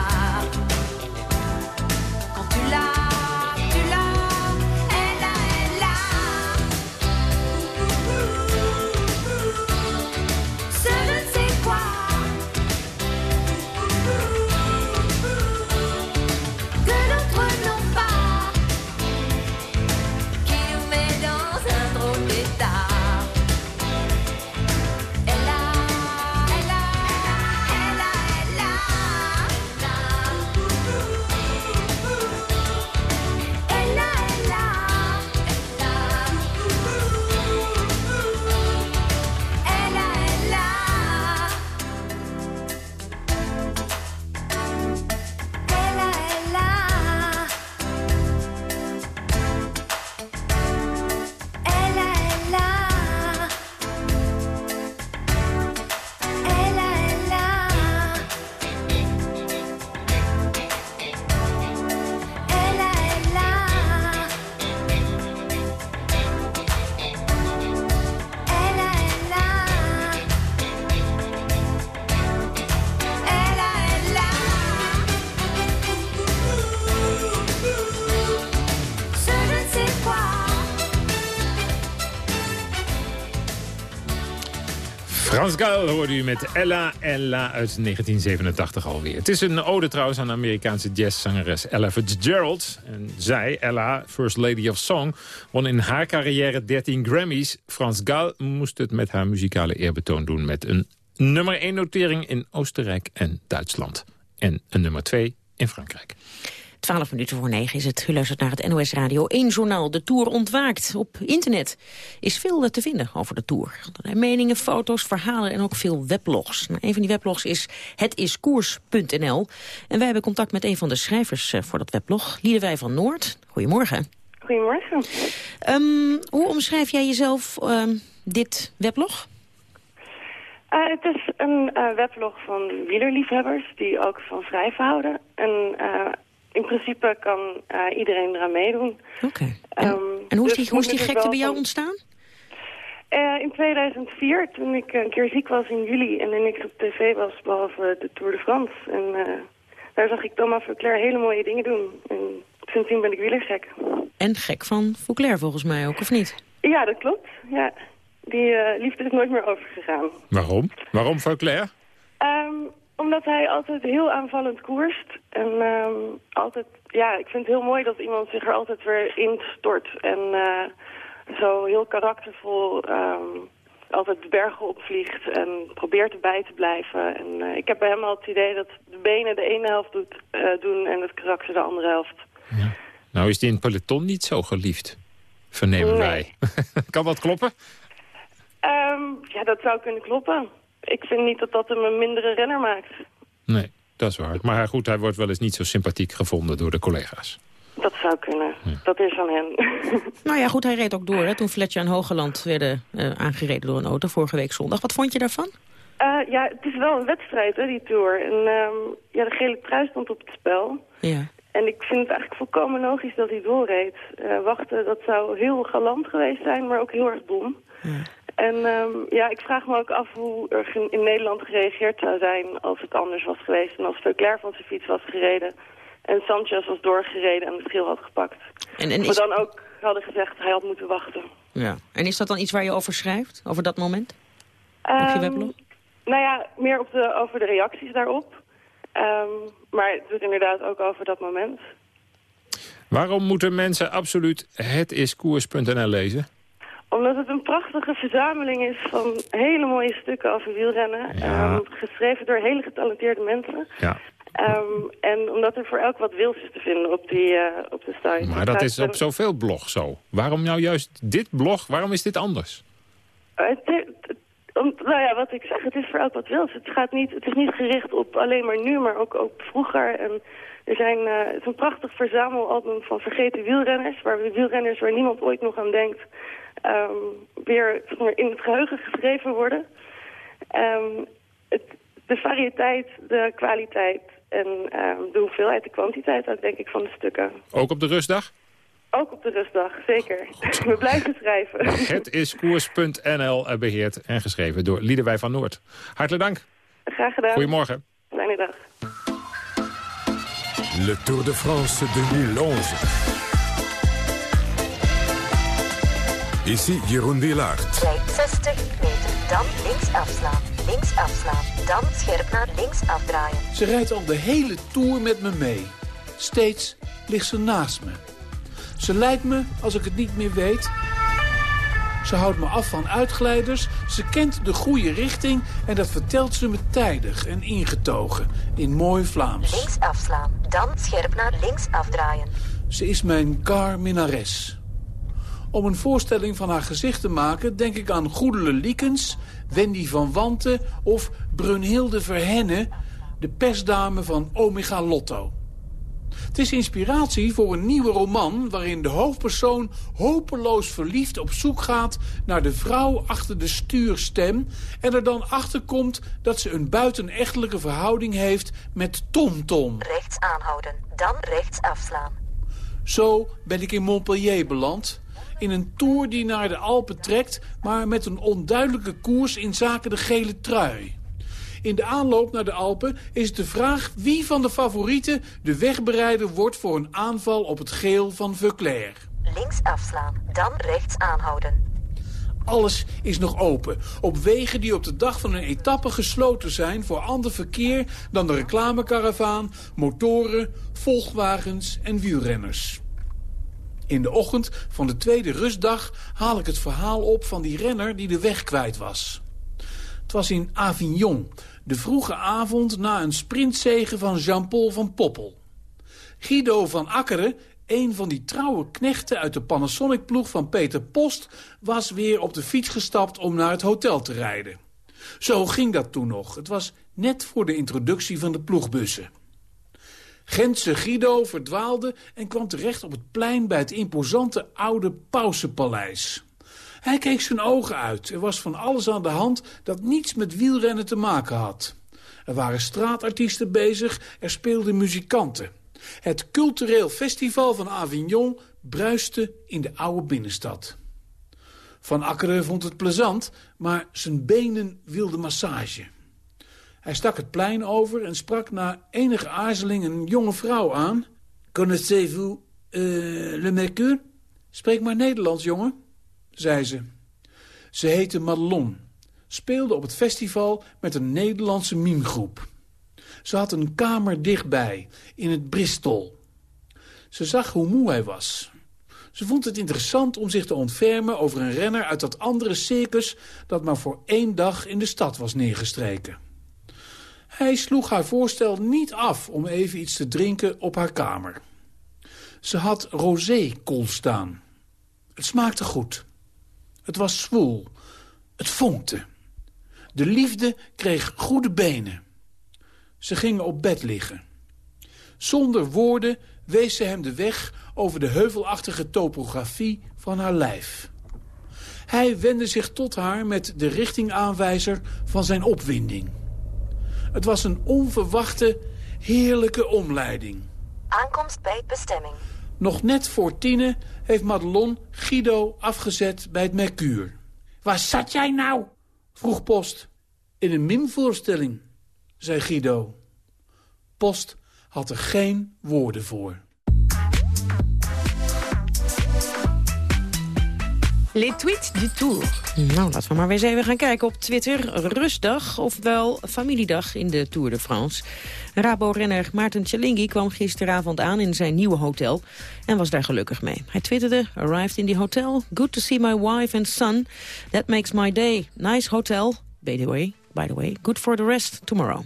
Frans Gal hoorde u met Ella Ella uit 1987 alweer. Het is een ode trouwens aan de Amerikaanse jazzzangeres Ella Fitzgerald. En zij, Ella, First Lady of Song, won in haar carrière 13 Grammys. Frans Gal moest het met haar muzikale eerbetoon doen... met een nummer 1 notering in Oostenrijk en Duitsland. En een nummer 2 in Frankrijk. 12 minuten voor 9 is het. U luistert naar het NOS Radio 1 journaal. De Tour ontwaakt. Op internet is veel te vinden over de Tour. Allerlei meningen, foto's, verhalen en ook veel weblogs. Nou, een van die weblogs is hetiskoers.nl. En wij hebben contact met een van de schrijvers eh, voor dat weblog. Liedewij van Noord. Goedemorgen. Goedemorgen. Ehm, hoe omschrijf jij jezelf ehm, dit weblog? Eh, het is een eh, weblog van wielerliefhebbers die ook van schrijven houden. En in principe kan eh, iedereen eraan meedoen. Oké. En, en hoe is die, hoe is die gekte bij jou ontstaan? Eh, in 2004, toen ik een keer ziek was in juli en er niks op tv was, behalve de Tour de France. En uh, daar zag ik Thomas Veuclair hele mooie dingen doen. En sindsdien ben ik wielergek. En gek van Vauclair volgens mij ook, of niet? Ja, dat klopt. Ja. Die uh, liefde is nooit meer overgegaan. Waarom? Waarom Vauclair? Um, omdat hij altijd heel aanvallend koerst. En um, altijd, ja, ik vind het heel mooi dat iemand zich er altijd weer instort. En uh, zo heel karaktervol um, altijd de bergen opvliegt en probeert erbij te blijven. En uh, ik heb bij hem het idee dat de benen de ene helft doet, uh, doen en het karakter de andere helft. Ja. Nou is die in het peloton niet zo geliefd, vernemen Nee. wij. kan dat kloppen? Um, ja, dat zou kunnen kloppen. Ik vind niet dat dat hem een mindere renner maakt. Nee, dat is waar. Maar goed, hij wordt wel eens niet zo sympathiek gevonden door de collega's. Dat zou kunnen. Dat is aan hen. Nou ja, goed, hij reed ook door hè, toen Fletcher en Hogeland werden uh, aangereden door een auto vorige week zondag. Wat vond je daarvan? Uh, ja, het is wel een wedstrijd, hè, die Tour. En um, ja, de gele trui stond op het spel. Ja. En ik vind het eigenlijk volkomen logisch dat hij doorreed. Uh, wachten, dat zou heel galant geweest zijn, maar ook heel erg dom. Ja. En um, ja, ik vraag me ook af hoe er in Nederland gereageerd zou zijn als het anders was geweest. En als Veuclair van zijn fiets was gereden en Sanchez was doorgereden en het schil had gepakt. En, en is... We dan ook hadden gezegd hij had moeten wachten. Ja. En is dat dan iets waar je over schrijft, over dat moment? Um, op je weblog? Nou ja, meer op de, over de reacties daarop. Um, maar het doet inderdaad ook over dat moment. Waarom moeten mensen absoluut hetiskoers.nl lezen? Omdat het een prachtige verzameling is van hele mooie stukken over wielrennen. Ja. Um, geschreven door hele getalenteerde mensen. Ja. Um, en omdat er voor elk wat wils is te vinden op, die, uh, op de site. Maar dat is op zoveel blogs zo. Waarom nou juist dit blog? Waarom is dit anders? Uh, het, om, nou ja, wat ik zeg, het is voor elk wat wils. Het, gaat niet, het is niet gericht op alleen maar nu, maar ook op vroeger. En er zijn, uh, het is een prachtig verzamelalbum van vergeten wielrenners. Waar wielrenners waar niemand ooit nog aan denkt. Um, weer zeg maar, in het geheugen geschreven worden. Um, het, de variëteit, de kwaliteit en um, de hoeveelheid, de kwantiteit ook denk ik van de stukken. Ook op de rustdag? Ook op de rustdag, zeker. We blijven schrijven. Het is koers.nl beheerd en geschreven door Liedewij van Noord. Hartelijk dank. Graag gedaan. Goedemorgen. Fijne dag. Le Tour de France 2011. Ici Jeroen Wielaert. Rijd 60 meter, dan links afslaan. Links afslaan, dan scherp naar links afdraaien. Ze rijdt al de hele tour met me mee. Steeds ligt ze naast me. Ze leidt me als ik het niet meer weet. Ze houdt me af van uitglijders. Ze kent de goede richting en dat vertelt ze me tijdig en ingetogen in mooi Vlaams. Links afslaan, dan scherp naar links afdraaien. Ze is mijn car minares. Om een voorstelling van haar gezicht te maken... denk ik aan Goedele Liekens, Wendy van Wanten of Brunhilde Verhenne... de persdame van Omega Lotto. Het is inspiratie voor een nieuwe roman... waarin de hoofdpersoon hopeloos verliefd op zoek gaat... naar de vrouw achter de stuurstem... en er dan achterkomt dat ze een buitenechtelijke verhouding heeft met Tom Tom. Rechts aanhouden, dan rechts afslaan. Zo ben ik in Montpellier beland in een tour die naar de Alpen trekt... maar met een onduidelijke koers in zaken de gele trui. In de aanloop naar de Alpen is het de vraag wie van de favorieten... de wegbereider wordt voor een aanval op het geel van Veuclair. Links afslaan, dan rechts aanhouden. Alles is nog open. Op wegen die op de dag van een etappe gesloten zijn... voor ander verkeer dan de reclamekaravaan, motoren, volgwagens en wielrenners. In de ochtend van de tweede rustdag haal ik het verhaal op van die renner die de weg kwijt was. Het was in Avignon, de vroege avond na een sprintzege van Jean-Paul van Poppel. Guido van Akkeren, een van die trouwe knechten uit de Panasonic-ploeg van Peter Post... was weer op de fiets gestapt om naar het hotel te rijden. Zo ging dat toen nog. Het was net voor de introductie van de ploegbussen. Gentse Guido verdwaalde en kwam terecht op het plein bij het imposante oude Pausenpaleis. Hij keek zijn ogen uit. Er was van alles aan de hand dat niets met wielrennen te maken had. Er waren straatartiesten bezig, er speelden muzikanten. Het cultureel festival van Avignon bruiste in de oude binnenstad. Van Akkeren vond het plezant, maar zijn benen wilden massage. Hij stak het plein over en sprak na enige aarzeling een jonge vrouw aan. Connaissez-vous uh, le Mercure? Spreek maar Nederlands, jongen, zei ze. Ze heette Madelon, speelde op het festival met een Nederlandse mimegroep. Ze had een kamer dichtbij, in het Bristol. Ze zag hoe moe hij was. Ze vond het interessant om zich te ontfermen over een renner uit dat andere circus... dat maar voor één dag in de stad was neergestreken. Hij sloeg haar voorstel niet af om even iets te drinken op haar kamer. Ze had rosé-kool staan. Het smaakte goed. Het was zwoel. Het vonkte. De liefde kreeg goede benen. Ze gingen op bed liggen. Zonder woorden wees ze hem de weg over de heuvelachtige topografie van haar lijf. Hij wendde zich tot haar met de richtingaanwijzer van zijn opwinding. Het was een onverwachte, heerlijke omleiding. Aankomst bij bestemming. Nog net voor tienen heeft Madelon Guido afgezet bij het Mercure. Waar zat jij nou? vroeg Post. In een mimvoorstelling, zei Guido. Post had er geen woorden voor. Les tweets du tour. Nou, laten we maar weer eens even gaan kijken op Twitter. Rustdag, ofwel familiedag in de Tour de France. Rabo-renner Maarten Tjalingi kwam gisteravond aan in zijn nieuwe hotel... en was daar gelukkig mee. Hij twitterde, arrived in the hotel. Good to see my wife and son. That makes my day. Nice hotel. By the way, by the way, good for the rest tomorrow.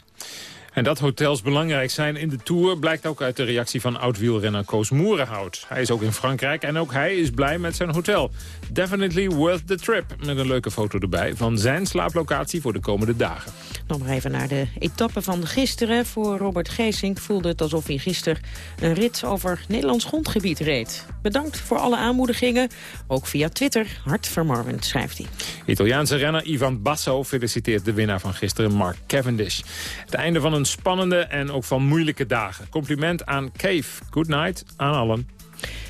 En dat hotels belangrijk zijn in de Tour... blijkt ook uit de reactie van oud-wielrenner Koos Moerenhout. Hij is ook in Frankrijk en ook hij is blij met zijn hotel. Definitely worth the trip. Met een leuke foto erbij van zijn slaaplocatie voor de komende dagen. Nog maar even naar de etappe van gisteren. Voor Robert Geesink voelde het alsof hij gisteren een rit over Nederlands grondgebied reed. Bedankt voor alle aanmoedigingen. Ook via Twitter, hartvermarmend, schrijft hij. Italiaanse renner Ivan Basso feliciteert de winnaar van gisteren, Mark Cavendish. Het einde van een spannende en ook van moeilijke dagen. Compliment aan Cave. Good night aan allen.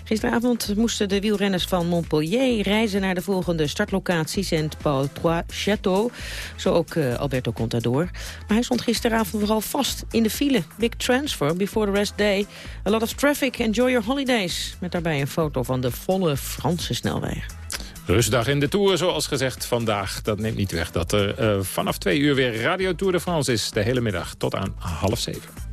Gisteravond moesten de wielrenners van Montpellier reizen naar de volgende startlocatie Saint-Paul-Trois-Château. Zo ook uh, Alberto Contador. Maar hij stond gisteravond vooral vast in de file. Big transfer before the rest day. A lot of traffic, enjoy your holidays. Met daarbij een foto van de volle Franse snelweg. Rustdag in de Tour, zoals gezegd vandaag. Dat neemt niet weg dat er uh, vanaf twee uur weer Radio Tour de France is. De hele middag tot aan half zeven.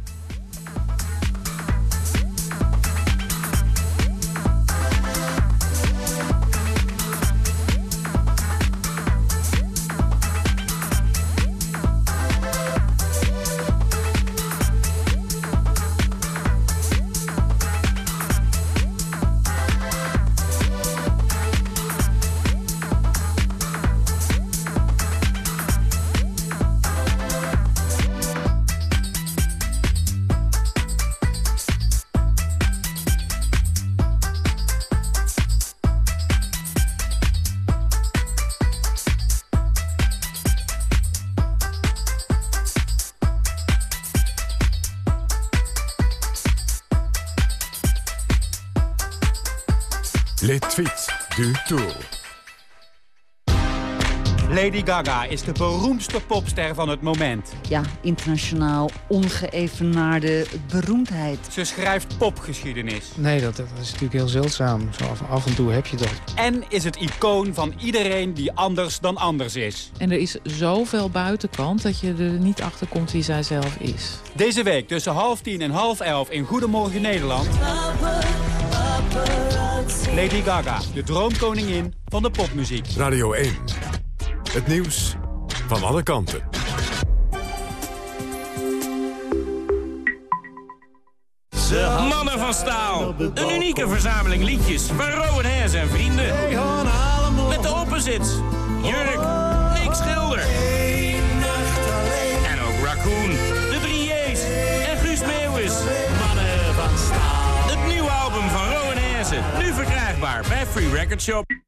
Lady Gaga is de beroemdste popster van het moment. Ja, internationaal ongeëvenaarde beroemdheid. Ze schrijft popgeschiedenis. Nee, dat, dat, is natuurlijk heel zeldzaam. Zo af, af en toe heb je dat. En is het icoon van iedereen die anders dan anders is. En er is zoveel buitenkant dat je er niet achter komt wie zij zelf is. Deze week tussen half tien en half elf in Goedemorgen Nederland... Lady Gaga, de droomkoningin van de popmuziek. Radio 1. Het nieuws van alle kanten. Mannen van Staal. Een unieke verzameling liedjes van Rowan Hees en vrienden. Met de opposites. Jurk, Nick Schilder. En ook Raccoon, de drie J's en Guus Meeuwis. Mannen van Staal. Het nieuwe album van Rowan Hees. Nu verkrijgbaar bij Free Record Shop.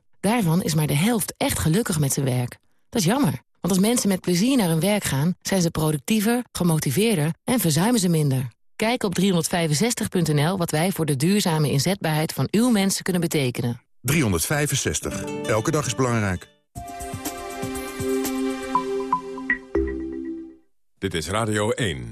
Daarvan is maar de helft echt gelukkig met zijn werk. Dat is jammer, want als mensen met plezier naar hun werk gaan... zijn ze productiever, gemotiveerder en verzuimen ze minder. Kijk op 365.nl wat wij voor de duurzame inzetbaarheid van uw mensen kunnen betekenen. 365. Elke dag is belangrijk. Dit is Radio 1.